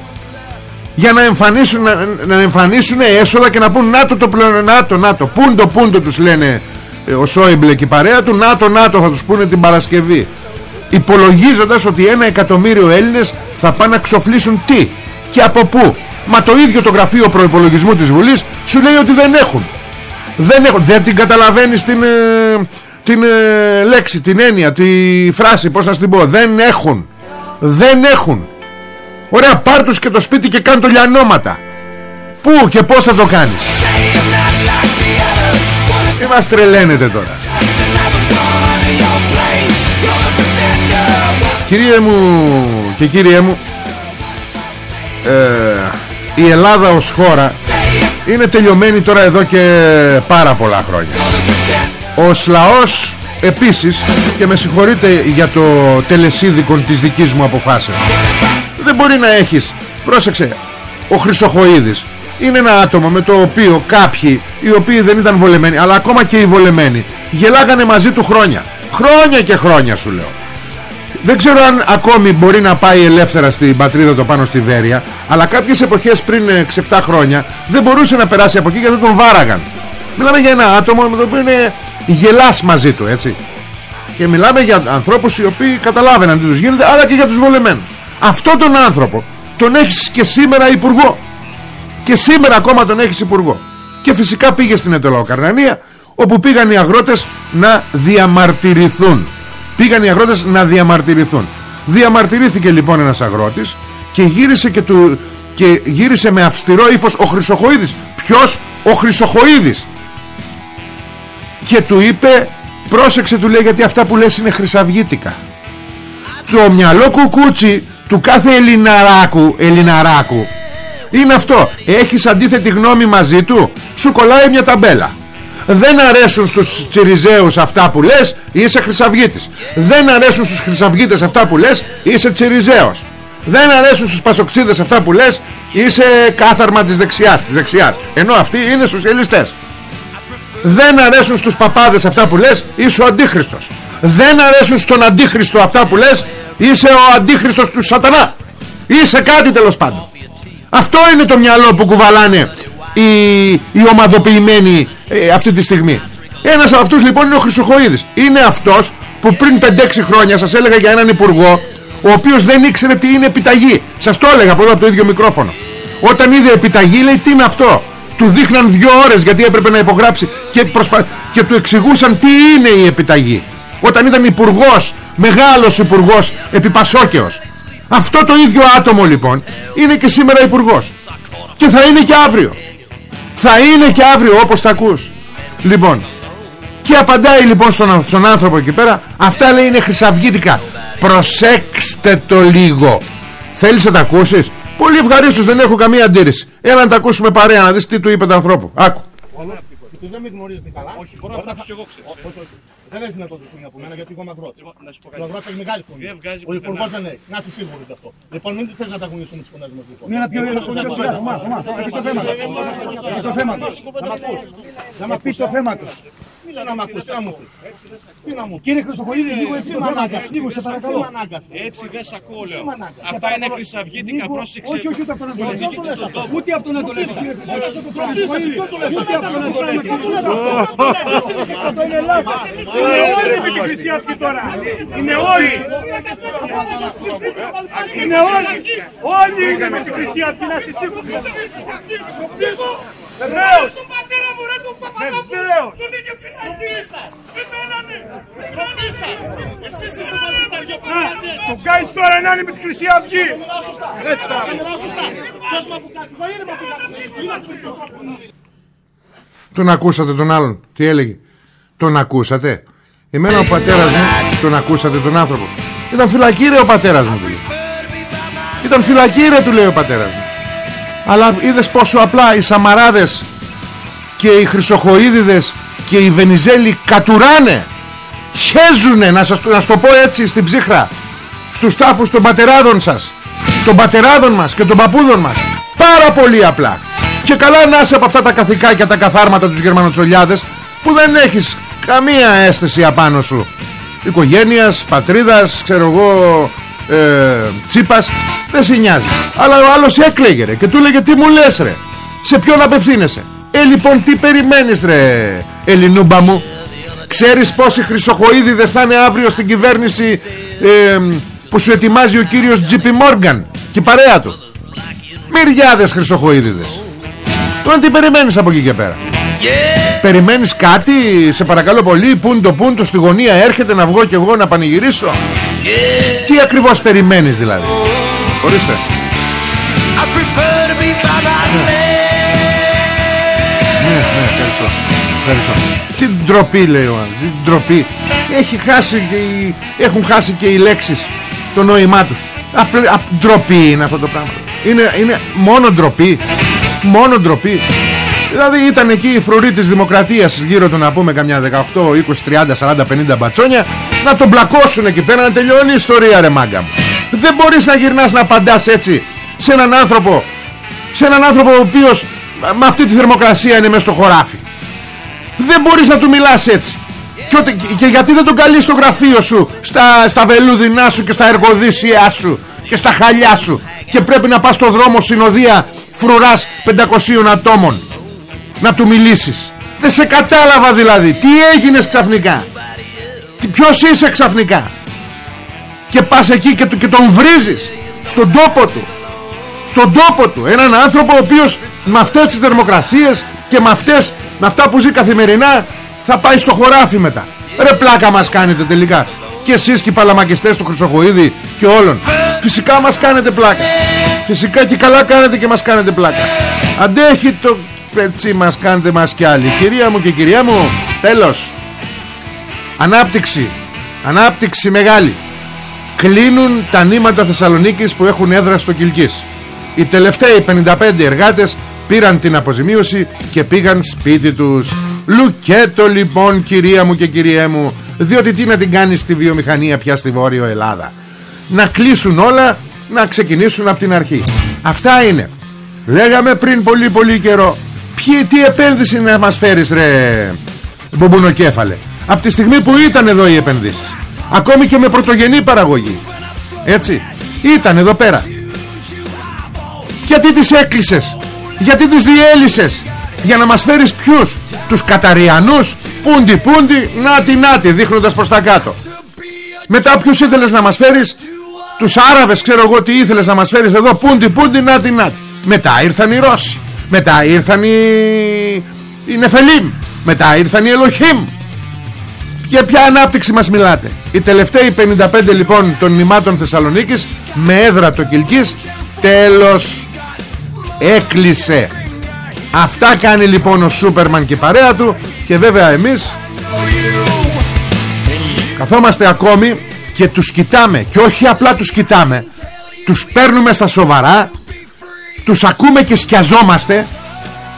για να εμφανίσουν, να, να εμφανίσουν έσοδα και να πούν ΝΑΤΟ το πλέον ΝΑΤΟ, ΝΑΤΟ πούντο πούντο τους λένε ε, ο Σόιμπλε και η παρέα του ΝΑΤΟ, ΝΑΤΟ θα τους πούνε την Παρασκευή. Υπολογίζοντας ότι ένα εκατομμύριο Έλληνες θα πάνε να ξοφλήσουν τι και από πού. Μα το ίδιο το γραφείο προϋπολογισμού της Βουλής σου λέει ότι δεν έχουν. Δεν, έχουν, δεν την καταλαβαίνεις την, ε, την ε, λέξη, την έννοια, τη φράση πως να την πω. Δεν έχουν. Δεν έχουν ωραία πάρ τους και το σπίτι και κάνε το λιανόματα. Πού και πως θα το κάνεις. Τι μας τρελαίνετε τώρα. Κυρίε μου και κύριέ μου ε, Η Ελλάδα ως χώρα Είναι τελειωμένη τώρα εδώ και πάρα πολλά χρόνια. Ο λαός επίσης Και με συγχωρείτε για το τελεσίδικο της δικής μου αποφάσεως Δεν μπορεί να έχεις Πρόσεξε Ο Χρυσοχοίδης είναι ένα άτομο με το οποίο κάποιοι οι οποίοι δεν ήταν βολεμένοι αλλά ακόμα και οι βολεμένοι γελάγανε μαζί του χρόνια. Χρόνια και χρόνια σου λέω. Δεν ξέρω αν ακόμη μπορεί να πάει ελεύθερα στην πατρίδα το πάνω στη Βέρεια αλλά κάποιες εποχές πριν 6-7 ε, χρόνια δεν μπορούσε να περάσει από εκεί γιατί τον βάραγαν. Μιλάμε για ένα άτομο με το οποίο είναι γελάς μαζί του έτσι. Και μιλάμε για ανθρώπους οι οποίοι καταλάβαιναν τι τους γίνεται αλλά και για τους βολεμένους αυτό τον άνθρωπο τον έχεις και σήμερα υπουργό. Και σήμερα ακόμα τον έχεις υπουργό. Και φυσικά πήγε στην Ετωλοκαρνανία όπου πήγαν οι αγρότες να διαμαρτυρηθούν. Πήγαν οι αγρότες να διαμαρτυρηθούν. Διαμαρτυρήθηκε λοιπόν ένας αγρότης και γύρισε, και του, και γύρισε με αυστηρό ύφος ο Χρυσοχοίδης. Ποιος; Ο Χρυσοχοίδης. Και του είπε πρόσεξε του λέει γιατί αυτά που λες είναι χρυσαυγήτικα. Το μυαλό κουκούτσι του κάθε Ελληναράκου, Ελληναράκου. Είναι αυτό. Έχεις αντίθετη γνώμη μαζί του; Σου κολλάει μια ταμπέλα. Δεν αρέσουν στους τσιριζέους αυτά που λες είσαι χρυσαυγίτης. Δεν αρέσουν στους χρυσαυγίτες αυτά που λες είσαι τσιριζέος. Δεν αρέσουν στους πασοξίδες αυτά που λες είσαι κάθαρμα της δεξιάς, της δεξιάς. ενώ αυτοί είναι σοσιαλιστές. Δεν αρέσουν στους παπάδες αυτά που λες είσαι ο αντίχριστος. Δεν αρέσουν στον αντίχριστο αυτά που λες είσαι ο αντίχριστος του σατανά. Είσαι κάτι τέλος πάντων. Αυτό είναι το μυαλό που κουβαλάνε οι, οι ομαδοποιημένοι ε, αυτή τη στιγμή. Ένας από αυτούς λοιπόν είναι ο Χρυσοχοίδης. Είναι αυτός που πριν 5-6 χρόνια σας έλεγα για έναν υπουργό ο οποίος δεν ήξερε τι είναι επιταγή. Σας το έλεγα από εδώ από το ίδιο μικρόφωνο. Όταν είδε επιταγή λέει τι είναι αυτό; Του δείχναν δύο ώρες γιατί έπρεπε να υπογράψει και, προσπα... και του εξηγούσαν τι είναι η επιταγή. Όταν ήταν υπουργός μεγάλος υπουργός επιπασόκεος αυτό το ίδιο άτομο λοιπόν είναι και σήμερα υπουργός. Και θα είναι και αύριο. Θα είναι και αύριο όπως τα ακούς. Λοιπόν Και απαντάει λοιπόν στον, στον άνθρωπο εκεί πέρα Αυτά λέει είναι χρυσαυγήτικα. Προσέξτε το λίγο. Θέλεις να τα ακούσεις; Πολύ ευχαρίστως δεν έχω καμία αντίρρηση. Έλα να τα ακούσουμε παρέα να δεις τι του είπε το ανθρώπου Άκου. Δεν με γνωρίζετε καλά. Όχι, μπορώ να φτιάξω και εγώ ξέρω. Δεν έχει δυνατότητα φωνή από μένα γιατί εγώ είμαι αγρότης. Ο αγρότης έχει μεγάλη φωνή. Ο υπουργός δεν έχει. Να είσαι σίγουρος γι' αυτό. Λοιπόν, μην θες να τα αγωνίσουμε τις φωνές μας. Λοιπόν. Μια πιο το θέμα τους. Να μας πεις το θέμα τους. Μίλα να μ' ακούσει, να μου πει. να μου Κύριε Χρυσοχοίδη, λίγο εσύ με ανάγκασε. Λίγο σε παρακαλώ. Έτσι δεν σ' ακούω, λέω. Αυτά είναι χρυσαυγήτικα, πρόσεξε. Όχι, όχι, ούτε αυτό να το λες. Ούτε αυτό να το λες, κύριε Χρυσοχοίδη. Ούτε αυτό να το λες. Αυτό είναι λάθος. Είναι όλοι με την Χρυσή Αυγή τώρα. Είναι όλοι. Είναι όλοι. Όλοι είναι με την Χρυσή Αυγή, να είστε σίγουροι. Βεβαίως. Βεβαίως. Τον είχε φυλακή σας. Εμένα ναι. Μόνοι σας. Εσείς είστε μαζί στα δυο παιδιά. Τον κάνεις τώρα να είναι με τη Χρυσή Αυγή. Έτσι τώρα. σωστά. Ποιος μου αποκάτσει. Δεν είναι με αποκάτσει. Τον ακούσατε τον άλλον Τι έλεγε Τον ακούσατε Εμένα ο πατέρας μου Τον ακούσατε τον άνθρωπο Ήταν φυλακή ρε ο πατέρας μου του λέει. Ήταν φυλακή ρε του λέει ο πατέρας μου Αλλά είδες πόσο απλά οι Σαμαράδες Και οι Χρυσοχοίδιδες Και οι Βενιζέλοι κατουράνε Χέζουνε να σας να το πω έτσι στην ψύχρα Στους τάφους των πατεράδων σας Των πατεράδων μας και των παππούδων μας. Πάρα πολύ απλά. Και καλά να είσαι από αυτά τα καθηκάκια τα καθάρματα τους Γερμανοτσολιάδες Που δεν έχεις καμία αίσθηση απάνω σου. Οικογένειας, πατρίδας, ξέρω εγώ ε, Τσίπας Δεν σε νοιάζει. Αλλά ο άλλος έκλαιγε ρε Και του έλεγε τι μου λες ρε Σε ποιον απευθύνεσαι; Ε λοιπόν τι περιμένεις ρε Ελληνούμπα μου; Ξέρεις πόσοι χρυσοχοίδιδες θα είναι αύριο στην κυβέρνηση ε, Που σου ετοιμάζει ο κύριος Τζίπι Μόργαν Και η παρέα του; Μυριάδες χρυσοχοίδιδες. Τώρα τι περιμένεις από εκεί και πέρα; Περιμένεις κάτι; Σε παρακαλώ πολύ Πούν το πούν το στη γωνία έρχεται να βγω κι εγώ να πανηγυρίσω Τι ακριβώς περιμένεις δηλαδή; Ορίστε Ναι, ναι, ευχαριστώ. Ευχαριστώ. Τι ντροπή λέει ο άλλος, τι ντροπή. Έχει χάσει και οι, έχουν χάσει και οι λέξεις το νόημά τους. Απλ, α, ντροπή είναι αυτό το πράγμα. Είναι, είναι μόνο ντροπή. Μόνο ντροπή. Δηλαδή ήταν εκεί η φρουρή της δημοκρατίας γύρω του να πούμε καμιά 18, 20, 30, 40, 50 μπατσόνια να τον μπλακώσουν εκεί πέρα να τελειώνει η ιστορία ρε μάγκα μου. Δεν μπορείς να γυρνάς να απαντάς έτσι σε έναν άνθρωπο σε έναν άνθρωπο ο οποίος με αυτή τη θερμοκρασία είναι μέσα στο χωράφι. Δεν μπορείς να του μιλάς έτσι. Και, ότι, και γιατί δεν τον καλείς στο γραφείο σου, στα, στα βελούδινά σου και στα εργοδίσια σου και στα χαλιά σου και πρέπει να πας στο δρόμο συνοδεία φρουράς 500 ατόμων να του μιλήσεις. Δεν σε κατάλαβα δηλαδή. Τι έγινες ξαφνικά; Τι, ποιος είσαι ξαφνικά; Και πας εκεί και, και τον βρίζεις στον τόπο του. Στον τόπο του. Έναν άνθρωπο ο οποίος με αυτές τις θερμοκρασίες και με, αυτές, με αυτά που ζει καθημερινά θα πάει στο χωράφι μετά. Ρε πλάκα μας κάνετε τελικά. Και εσείς και οι παλαμακιστές του Χρυσοχοίδη και όλων. Φυσικά μας κάνετε πλάκα. Φυσικά και καλά κάνετε και μας κάνετε πλάκα. Αντέχει το πετσί μας κάνετε μας κι άλλοι. Κυρία μου και κυρία μου, τέλος. Ανάπτυξη. Ανάπτυξη μεγάλη. Κλείνουν τα νήματα Θεσσαλονίκης που έχουν έδρα στο Κιλκής. Οι τελευταίοι 55 εργάτες πήραν την αποζημίωση και πήγαν σπίτι τους. Λουκέτο λοιπόν κυρία μου και κυρία μου, διότι τι να την κάνεις στη βιομηχανία πια στη Βόρειο Ελλάδα. Να κλείσουν όλα, να ξεκινήσουν από την αρχή. Αυτά είναι. Λέγαμε πριν πολύ πολύ καιρό, ποιοι, τι επένδυση να μας φέρεις ρε μπουμπουνοκέφαλε. Από τη στιγμή που ήταν εδώ οι επενδύσεις. Ακόμη και με πρωτογενή παραγωγή. Έτσι. Ήταν εδώ πέρα. Γιατί τις έκλεισες Γιατί τις διέλυσες Για να μας φέρεις ποιους Τους Καταριανούς Πούντι πούντι Νάτι νάτι δείχνοντας προς τα κάτω Μετά ποιους ήθελες να μας φέρεις Τους Άραβες ξέρω εγώ τι ήθελες να μας φέρεις εδώ Πούντι πούντι νάτι νάτι Μετά ήρθαν οι Ρώσοι Μετά ήρθαν οι, οι Νεφελίμ. Μετά ήρθαν οι Ελοχήμ. Για ποια ανάπτυξη μας μιλάτε; Οι τελευταίοι 55 λοιπόν των νημάτων Θεσσαλονίκης Με έδρα το Κιλκής Τέλος Έκλεισε. Αυτά κάνει λοιπόν ο Σούπερμαν και παρέα του Και βέβαια εμείς Καθόμαστε ακόμη Και τους κοιτάμε Και όχι απλά τους κοιτάμε Τους παίρνουμε στα σοβαρά Τους ακούμε και σκιαζόμαστε.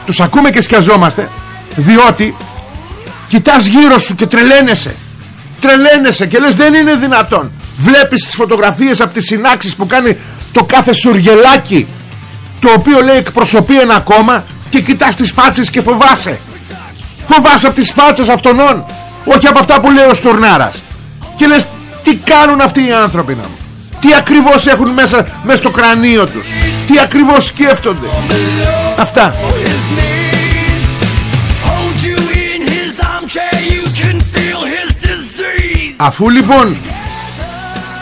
Τους ακούμε και σκιαζόμαστε Διότι Κοιτάς γύρω σου και τρελαίνεσαι. Τρελαίνεσαι και λες δεν είναι δυνατόν Βλέπεις τις φωτογραφίες από τις συνάξεις που κάνει το κάθε σουργελάκι το οποίο λέει εκπροσωπεί ένα κόμμα και κοιτάς τις φάτσες και φοβάσαι. Φοβάσαι από τις φάτσες αυτών όχι από αυτά που λέει ο Στουρνάρας. Και λες τι κάνουν αυτοί οι άνθρωποι να τι ακριβώς έχουν μέσα, μέσα στο κρανίο τους; Τι ακριβώς σκέφτονται. Αυτά. Αφού λοιπόν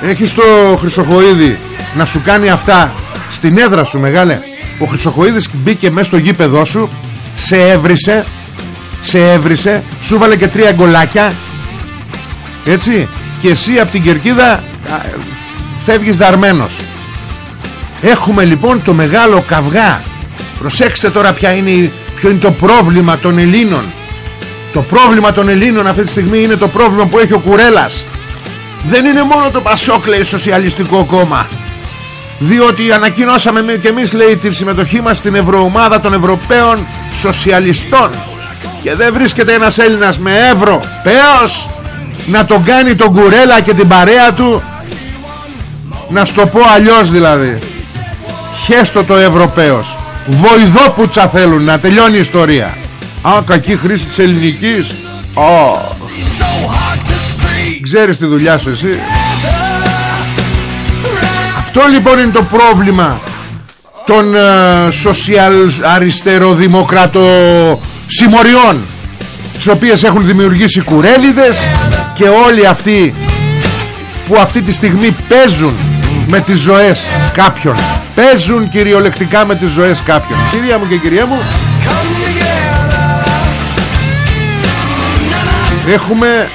έχεις το Χρυσοχοίδη να σου κάνει αυτά στην έδρα σου μεγάλε ο Χρυσοχοίδης μπήκε μέσα στο γήπεδό σου σε έβρισε σε έβρισε σου βάλε και τρία γκολάκια έτσι και εσύ από την κερκίδα φεύγεις δαρμένος έχουμε λοιπόν το μεγάλο καυγά. Προσέξτε τώρα ποια είναι, ποιο είναι το πρόβλημα των Ελλήνων. Το πρόβλημα των Ελλήνων αυτή τη στιγμή είναι το πρόβλημα που έχει ο Κουρέλας. Δεν είναι μόνο το Πασόκ λέει σοσιαλιστικό κόμμα. Διότι ανακοινώσαμε και εμείς λέει τη συμμετοχή μας στην Ευρωομάδα των Ευρωπαίων Σοσιαλιστών. Και δεν βρίσκεται ένας Έλληνας με ευρώ πέος να τον κάνει τον κουρέλα και την παρέα του. Να στο πω αλλιώς δηλαδή χέστο το Ευρωπαίος. Βοηδόπουτσα θέλουν να τελειώνει η ιστορία. Α κακή χρήση της ελληνικής. Α. Ξέρεις τη δουλειά σου εσύ. Αυτό λοιπόν είναι το πρόβλημα Των ε, σοσιαλ αριστεροδημοκρατο συμμοριών Τις οποίες έχουν δημιουργήσει κουρέλιδες Και όλοι αυτοί Που αυτή τη στιγμή παίζουν Με τις ζωές κάποιων Παίζουν κυριολεκτικά με τις ζωές κάποιων. Κυρία μου και κυρία μου Έχουμε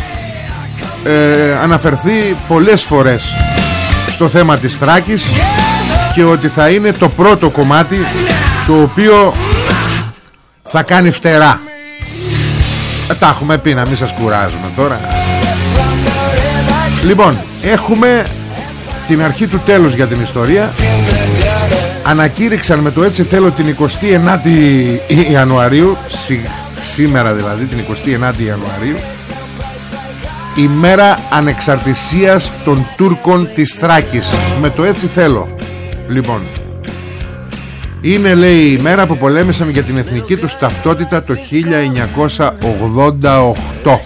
ε, αναφερθεί πολλές φορές στο θέμα της Θράκης και ότι θα είναι το πρώτο κομμάτι το οποίο θα κάνει φτερά. Ε, τα έχουμε πει να μην σας κουράζουμε τώρα. Λοιπόν έχουμε την αρχή του τέλους για την ιστορία ανακήρυξαν με το έτσι θέλω την 29η Ιανουαρίου σήμερα δηλαδή την 29η Ιανουαρίου η μέρα ανεξαρτησίας των Τούρκων της Θράκης με το έτσι θέλω λοιπόν είναι λέει η μέρα που πολέμησαν για την εθνική τους ταυτότητα το 1988 το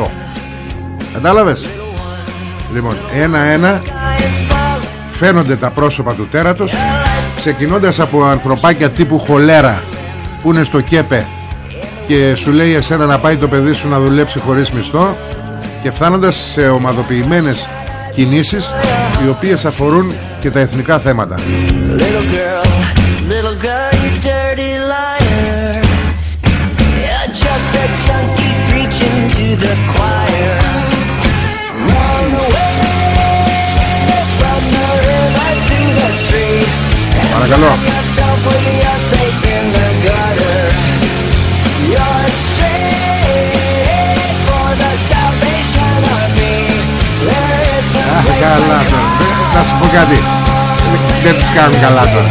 1988 κατάλαβες; Λοιπόν ένα-ένα φαίνονται τα πρόσωπα του τέρατος ξεκινώντας από ανθρωπάκια τύπου χολέρα που είναι στο ΚΕΠΕ και σου λέει εσένα να πάει το παιδί σου να δουλέψει χωρίς μισθό και φτάνοντας σε ομαδοποιημένες κινήσεις οι οποίες αφορούν και τα εθνικά θέματα Παρακαλώ. Καλά τώρα. Να σου πω κάτι. Δεν τις κάνουν καλά τώρα.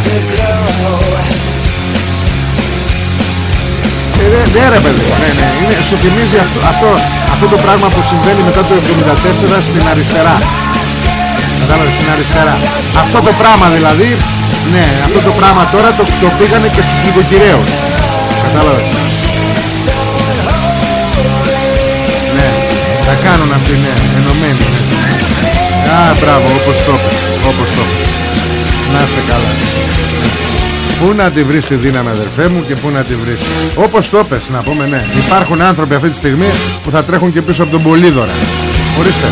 Ε, ναι ρε παιδί ναι, ναι, είναι, Σου θυμίζει αυτό, αυτό, αυτό το πράγμα που συμβαίνει μετά το 1974 στην αριστερά. Κατάλαβες στην αριστερά. Αυτό το πράγμα δηλαδή Ναι αυτό το πράγμα τώρα το, το πήγανε και στους νοικοκυρέους Κατάλαβες; Ναι Θα κάνουν αυτοί ναι ενωμένοι ναι. Α, μπράβο, όπως το πες, όπως το πες. Να σε καλά. Πού να τη βρεις τη δύναμη αδερφέ μου και πού να τη βρεις Όπως το πες να πούμε ναι Υπάρχουν άνθρωποι αυτή τη στιγμή που θα τρέχουν και πίσω από τον Πολύδωρα Ορίστε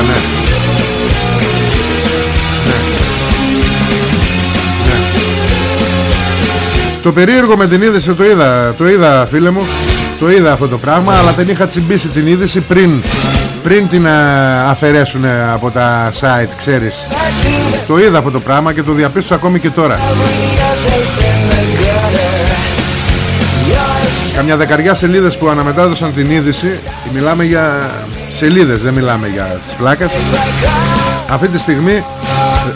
Το είδα ναι. Το περίεργο με την είδηση το είδα, το είδα φίλε μου Το είδα αυτό το πράγμα Αλλά δεν είχα τσιμπήσει την είδηση πριν Πριν την αφαιρέσουν από τα site Ξέρεις. Το είδα αυτό το πράγμα και το διαπίστωσα ακόμη και τώρα. Καμιά δεκαριά σελίδες που αναμετάδωσαν την είδηση Μιλάμε για σελίδες Δεν μιλάμε για τις πλάκες Αυτή τη στιγμή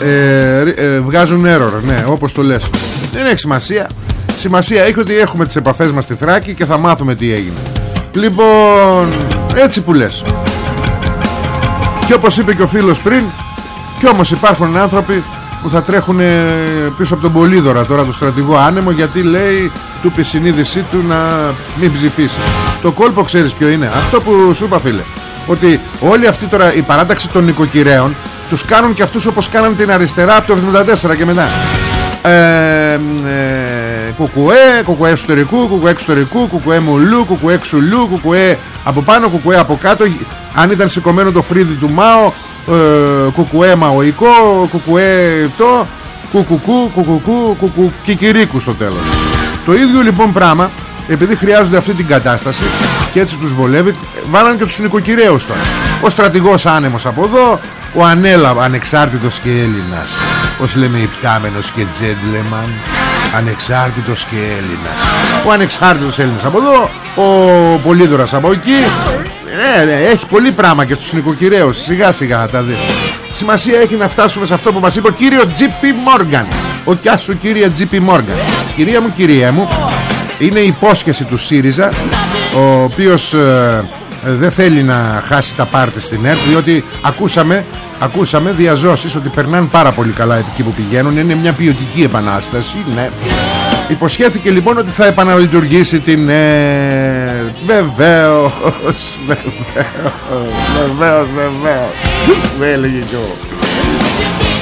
ε, ε, βγάζουν error Ναι όπως το λες Δεν έχει σημασία Σημασία έχει ότι έχουμε τις επαφές μας στη Θράκη και θα μάθουμε τι έγινε. Λοιπόν, έτσι που λες. Και όπως είπε και ο φίλος πριν, κι όμως υπάρχουν άνθρωποι που θα τρέχουν πίσω από τον Πολύδωρα τώρα του στρατηγό άνεμο γιατί λέει του πεις συνείδησή του να μην ψηφίσει. Το κόλπο ξέρεις ποιο είναι. Αυτό που σου είπα φίλε. Ότι όλη αυτή τώρα η παράταξη των νοικοκυρέων τους κάνουν και αυτούς όπως κάναν την αριστερά από το 1974 και μετά. Ε, ε, κουκουέ, κουκουέ εσωτερικού, κουκουέ εξωτερικού, κουκουέ μουλού, κουκουέ ξουλού, κουκουέ από πάνω, κουκουέ από κάτω. Αν ήταν σηκωμένο το φρύδι του Μάο, ε, κουκουέ μαοϊκό, κουκουέ το, κουκουκού, κουκουκού, κουκου, κικυρίκου στο τέλος. Το ίδιο λοιπόν πράγμα, επειδή χρειάζονται αυτή την κατάσταση και έτσι τους βολεύει, βάλαν και τους νοικοκυρέους τώρα. Ο στρατηγός άνεμος από εδώ, ο Ανέλα ανεξάρτητος και Έλληνας, ως λέμε υπτάμενος και τζέντλεμαν ανεξάρτητος και Έλληνας ο ανεξάρτητος Έλληνας από εδώ ο Πολύδωρας από εκεί ναι, ναι, έχει πολύ πράγμα και στους νοικοκυρέους σιγά σιγά να τα δεις σημασία έχει να φτάσουμε σε αυτό που μας είπε ο κύριος G.P. Morgan ο κιάσου κύριε G.P. Morgan Κυρία μου, κυρία μου Είναι υπόσχεση του ΣΥΡΙΖΑ Ο οποίος ε, δεν θέλει να χάσει τα πάρτι στην ΕΡΤ Διότι ακούσαμε, ακούσαμε διαζώσεις ότι περνάνε πάρα πολύ καλά εκεί που πηγαίνουν. Είναι μια ποιοτική επανάσταση Ναι. Υποσχέθηκε λοιπόν ότι θα επαναλειτουργήσει την ΕΡΤ. Βεβαίως Βεβαίως Βεβαίως Δεν έλεγε κι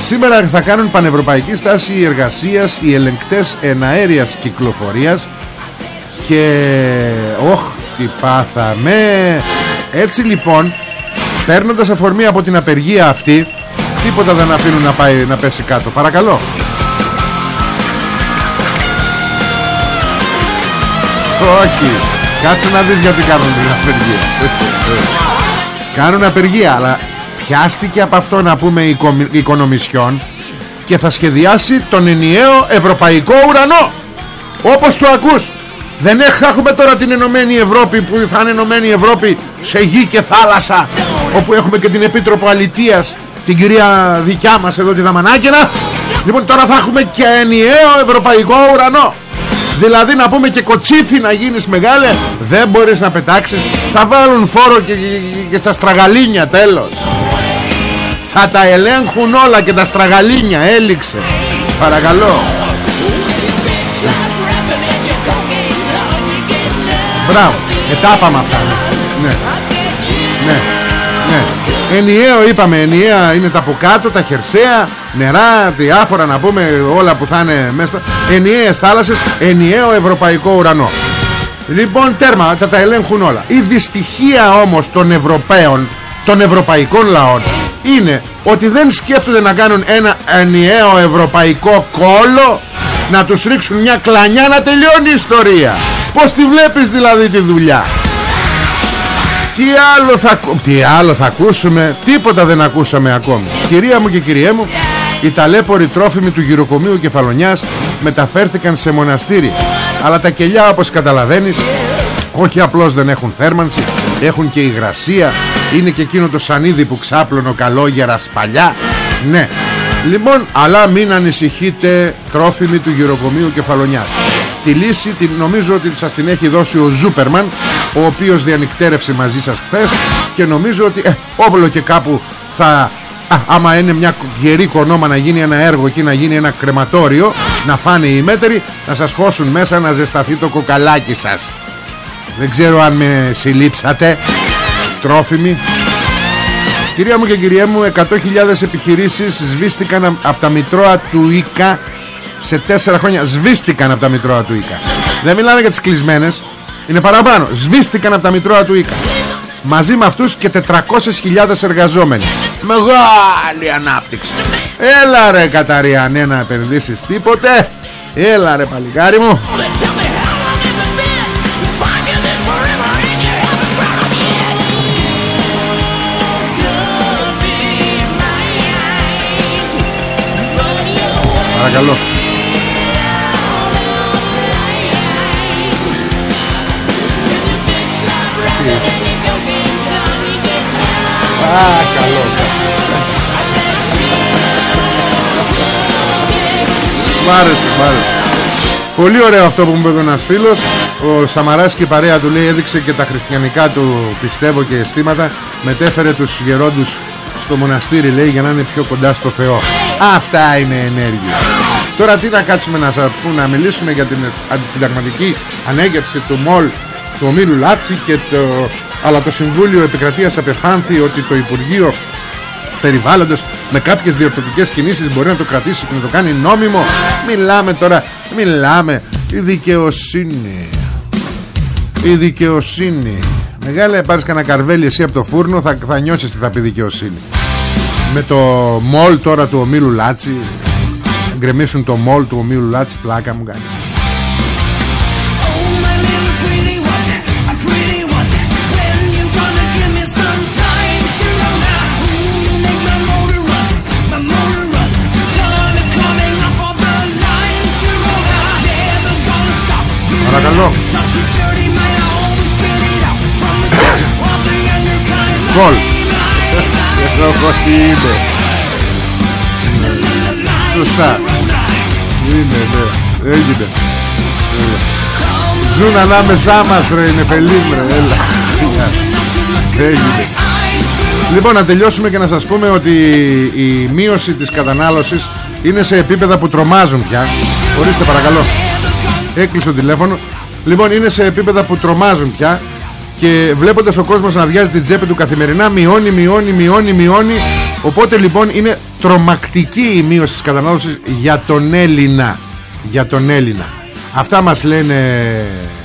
Σήμερα θα κάνουν πανευρωπαϊκή στάση εργασίας οι ελεγκτές εναέριας κυκλοφορίας και όχ τι πάθαμε. Έτσι λοιπόν παίρνοντας αφορμή από την απεργία αυτή τίποτα δεν αφήνουν να, πάει, να πέσει κάτω. Παρακαλώ. Όχι. Κάτσε να δεις γιατί κάνουν την απεργία. Κάνουν απεργία αλλά πιάστηκε από αυτό να πούμε η οικονομισιόν και θα σχεδιάσει τον ενιαίο ευρωπαϊκό ουρανό. Όπως το ακούς δεν έχουμε τώρα την Ενωμένη Ευρώπη που θα είναι Ενωμένη Ευρώπη σε γη και θάλασσα όπου έχουμε και την Επίτροπο Αλητίας την κυρία δικιά μας εδώ τη Δαμανάκηνα. Λοιπόν τώρα θα έχουμε και ενιαίο ευρωπαϊκό ουρανό. Δηλαδή να πούμε και κοτσίφι να γίνεις μεγάλε Δεν μπορείς να πετάξεις. Θα βάλουν φόρο και, και, και στα στραγαλίνια τέλος. Θα τα ελέγχουν όλα και τα στραγαλίνια έληξε. Παρακαλώ Μπράβο. Ετάπαμε αυτά. Ναι. ναι. Ναι. Ναι Ενιαίο είπαμε ενιαία είναι τα από κάτω Τα χερσαία Νερά διάφορα να πούμε όλα που θα είναι μέσα Ενιαίες θάλασσες Ενιαίο ευρωπαϊκό ουρανό. Λοιπόν τέρμα θα τα ελέγχουν όλα. Η δυστυχία όμως των Ευρωπαίων Των ευρωπαϊκών λαών είναι ότι δεν σκέφτονται να κάνουν ένα ενιαίο ευρωπαϊκό κόλο να τους ρίξουν μια κλανιά να τελειώνει η ιστορία πως τη βλέπεις δηλαδή τη δουλειά; Τι άλλο θα, τι άλλο θα ακούσουμε; Τίποτα δεν ακούσαμε ακόμη. Κυρία μου και κυριέ μου οι ταλέποροι τρόφιμοι του γυροκομείου Κεφαλονιάς μεταφέρθηκαν σε μοναστήρι. Αλλά τα κελιά όπως καταλαβαίνεις όχι απλώς δεν έχουν θέρμανση έχουν και υγρασία. Είναι και εκείνο το σανίδι που ξάπλωνε καλόγερας σπαλιά ναι. Λοιπόν αλλά μην ανησυχείτε τρόφιμοι του γυροκομείου κεφαλονιάς τη λύση την, νομίζω ότι σας την έχει δώσει ο Ζούπερμαν ο οποίος διανυκτέρευσε μαζί σας χθες και νομίζω ότι ε, όπλο και κάπου θα Α, άμα είναι μια γερή κονόμα να γίνει ένα έργο εκεί να γίνει ένα κρεματόριο να φάνε οι μέτεροι να σας χώσουν μέσα να ζεσταθεί το κοκαλάκι σας. Δεν ξέρω αν με συλλήψατε Τρόφιμοι Κυρία μου και κυρία μου 100.000 επιχειρήσεις σβήστηκαν από τα μητρώα του ΙΚΑ σε τέσσερα χρόνια σβήστηκαν από τα μητρώα του ΙΚΑ δεν μιλάμε για τις κλεισμένες είναι παραπάνω. Σβήστηκαν από τα μητρώα του ΙΚΑ μαζί με αυτούς και 400.000 εργαζόμενοι. Μεγάλη ανάπτυξη. Έλα ρε Καταριανέ να επενδύσεις τίποτε. Έλα ρε παλικάρι μου. Παρακαλώ καλό Μ' άρεσε, μ' άρεσε. Πολύ ωραίο αυτό που μου είπε ένας φίλος. Ο Σαμαράς και η παρέα του λέει έδειξε και τα χριστιανικά του πιστεύω και αισθήματα. Μετέφερε τους γερόντους στο μοναστήρι λέει για να είναι πιο κοντά στο Θεό. Αυτά είναι ενέργεια. Τώρα τι να κάτσουμε να, σας, να μιλήσουμε για την αντισυνταγματική ανέγερση του ΜΟΛ του ομίλου Λάτσι και το, αλλά το Συμβούλιο Επικρατείας απεφάνθη ότι το Υπουργείο Περιβάλλοντος με κάποιες διορθωτικές κινήσεις μπορεί να το κρατήσει και να το κάνει νόμιμο. Μιλάμε τώρα μιλάμε. Η δικαιοσύνη. Η δικαιοσύνη. Μεγάλε πάρεις κανένα καρβέλι εσύ από το φούρνο θα, θα νιώσεις τι θα πει δικαιοσύνη. Με το μόλ τώρα του ομίλου Λάτσι Γκρεμίσουν το μόλ του ομίλου Λάτσι Πλάκα μου κάνει Παρακαλώ. Γκολ Εδώ τι είναι Σωστά. Είναι ναι. Έγινε. Ζουν ανάμεσά μας ρε είναι φελίμ ρε Έλα. Έγινε. Λοιπόν να τελειώσουμε και να σας πούμε ότι η μείωση της κατανάλωσης είναι σε επίπεδα που τρομάζουν πια. Ορίστε παρακαλώ Έκλεισε το τηλέφωνο. Λοιπόν είναι σε επίπεδα που τρομάζουν πια Και βλέποντας ο κόσμος να βιάζει την τσέπη του καθημερινά Μειώνει, μειώνει, μειώνει, μειώνει. Οπότε λοιπόν είναι τρομακτική η μείωση της κατανάλωσης για τον Έλληνα. Για τον Έλληνα. Αυτά μας λένε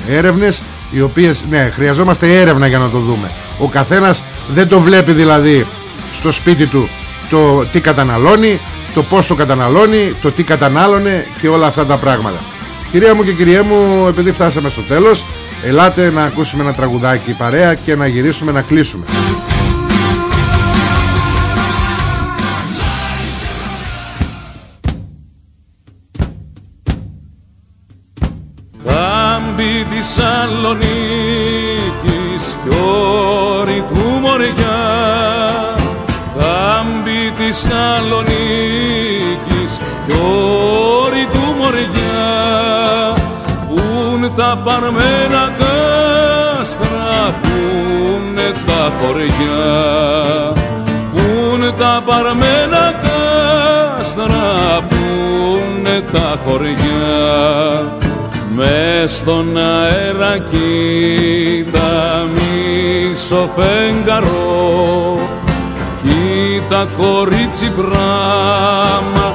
έρευνες Οι οποίες, ναι, χρειαζόμαστε έρευνα για να το δούμε. Ο καθένας δεν το βλέπει δηλαδή στο σπίτι του Το τι καταναλώνει Το πώς το καταναλώνει Το τι κατανάλωνε και όλα αυτά τα πράγματα Κυρία μου και κυρία μου Επειδή φτάσαμε στο τέλος Ελάτε να ακούσουμε ένα τραγουδάκι παρέα Και να γυρίσουμε να κλείσουμε. Κάμπι της Σαλονίκης κι όρη του Μοριά Κάμπι της Σαλονίκης κι τα παρμένα κάστρα, πούνε τα χωριά. Πουν τα παρμένα κάστρα, πούνε τα χωριά. Μες στον αέρα κοίτα μισό φεγγαρό Κοίτα κορίτσι πράμα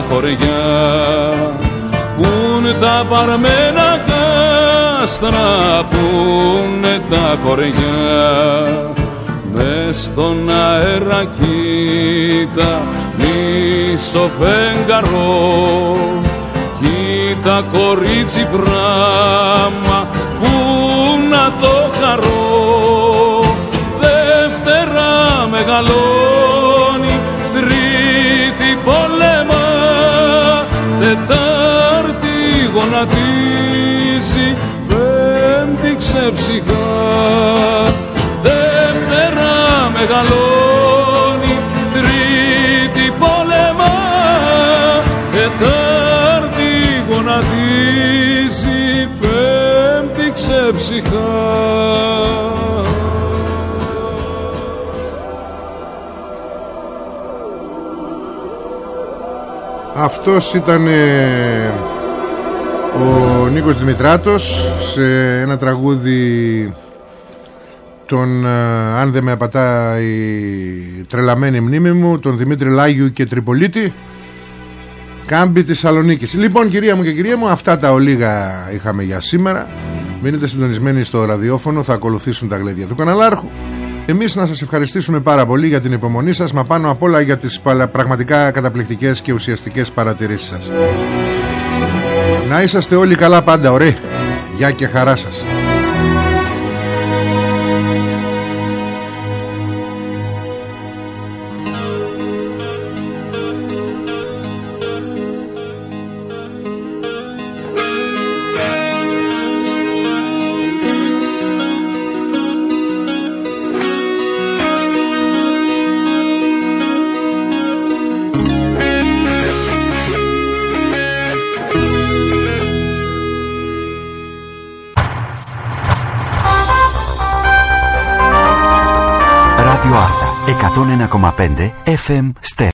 πούνε τα χωριά Πουν τα παρμένα κάστρα πούνε τα χωριά. Μες στον αέρα κοίτα μισό φεγγαρό Κοίτα κορίτσι πράμα που να το χαρώ. Δεύτερα μεγαλώνει Τετάρτη γονατίζει πέμπτη ξεψυχά. Δεύτερα μεγαλώνει τρίτη πόλεμα. Τετάρτη γονατίζει πέμπτη ξεψυχά Αυτός ήταν ε, ο Νίκος Δημητράτος σε ένα τραγούδι τον, ε, αν δεν με απατά η τρελαμένη μνήμη μου, τον Δημήτρη Λάγιου και Τριπολίτη Κάμπι της Σαλονίκης. Λοιπόν κυρία μου και κυρία μου αυτά τα ολίγα είχαμε για σήμερα. Μείνετε συντονισμένοι στο ραδιόφωνο Θα ακολουθήσουν τα γλέντια του καναλάρχου Εμείς να σας ευχαριστήσουμε πάρα πολύ για την υπομονή σας Μα πάνω απ' όλα για τις παλα- πραγματικά καταπληκτικές και ουσιαστικές παρατηρήσεις σας. Να είσαστε όλοι καλά πάντα ωραία. Γεια και χαρά σας 1,5 FM Stereo.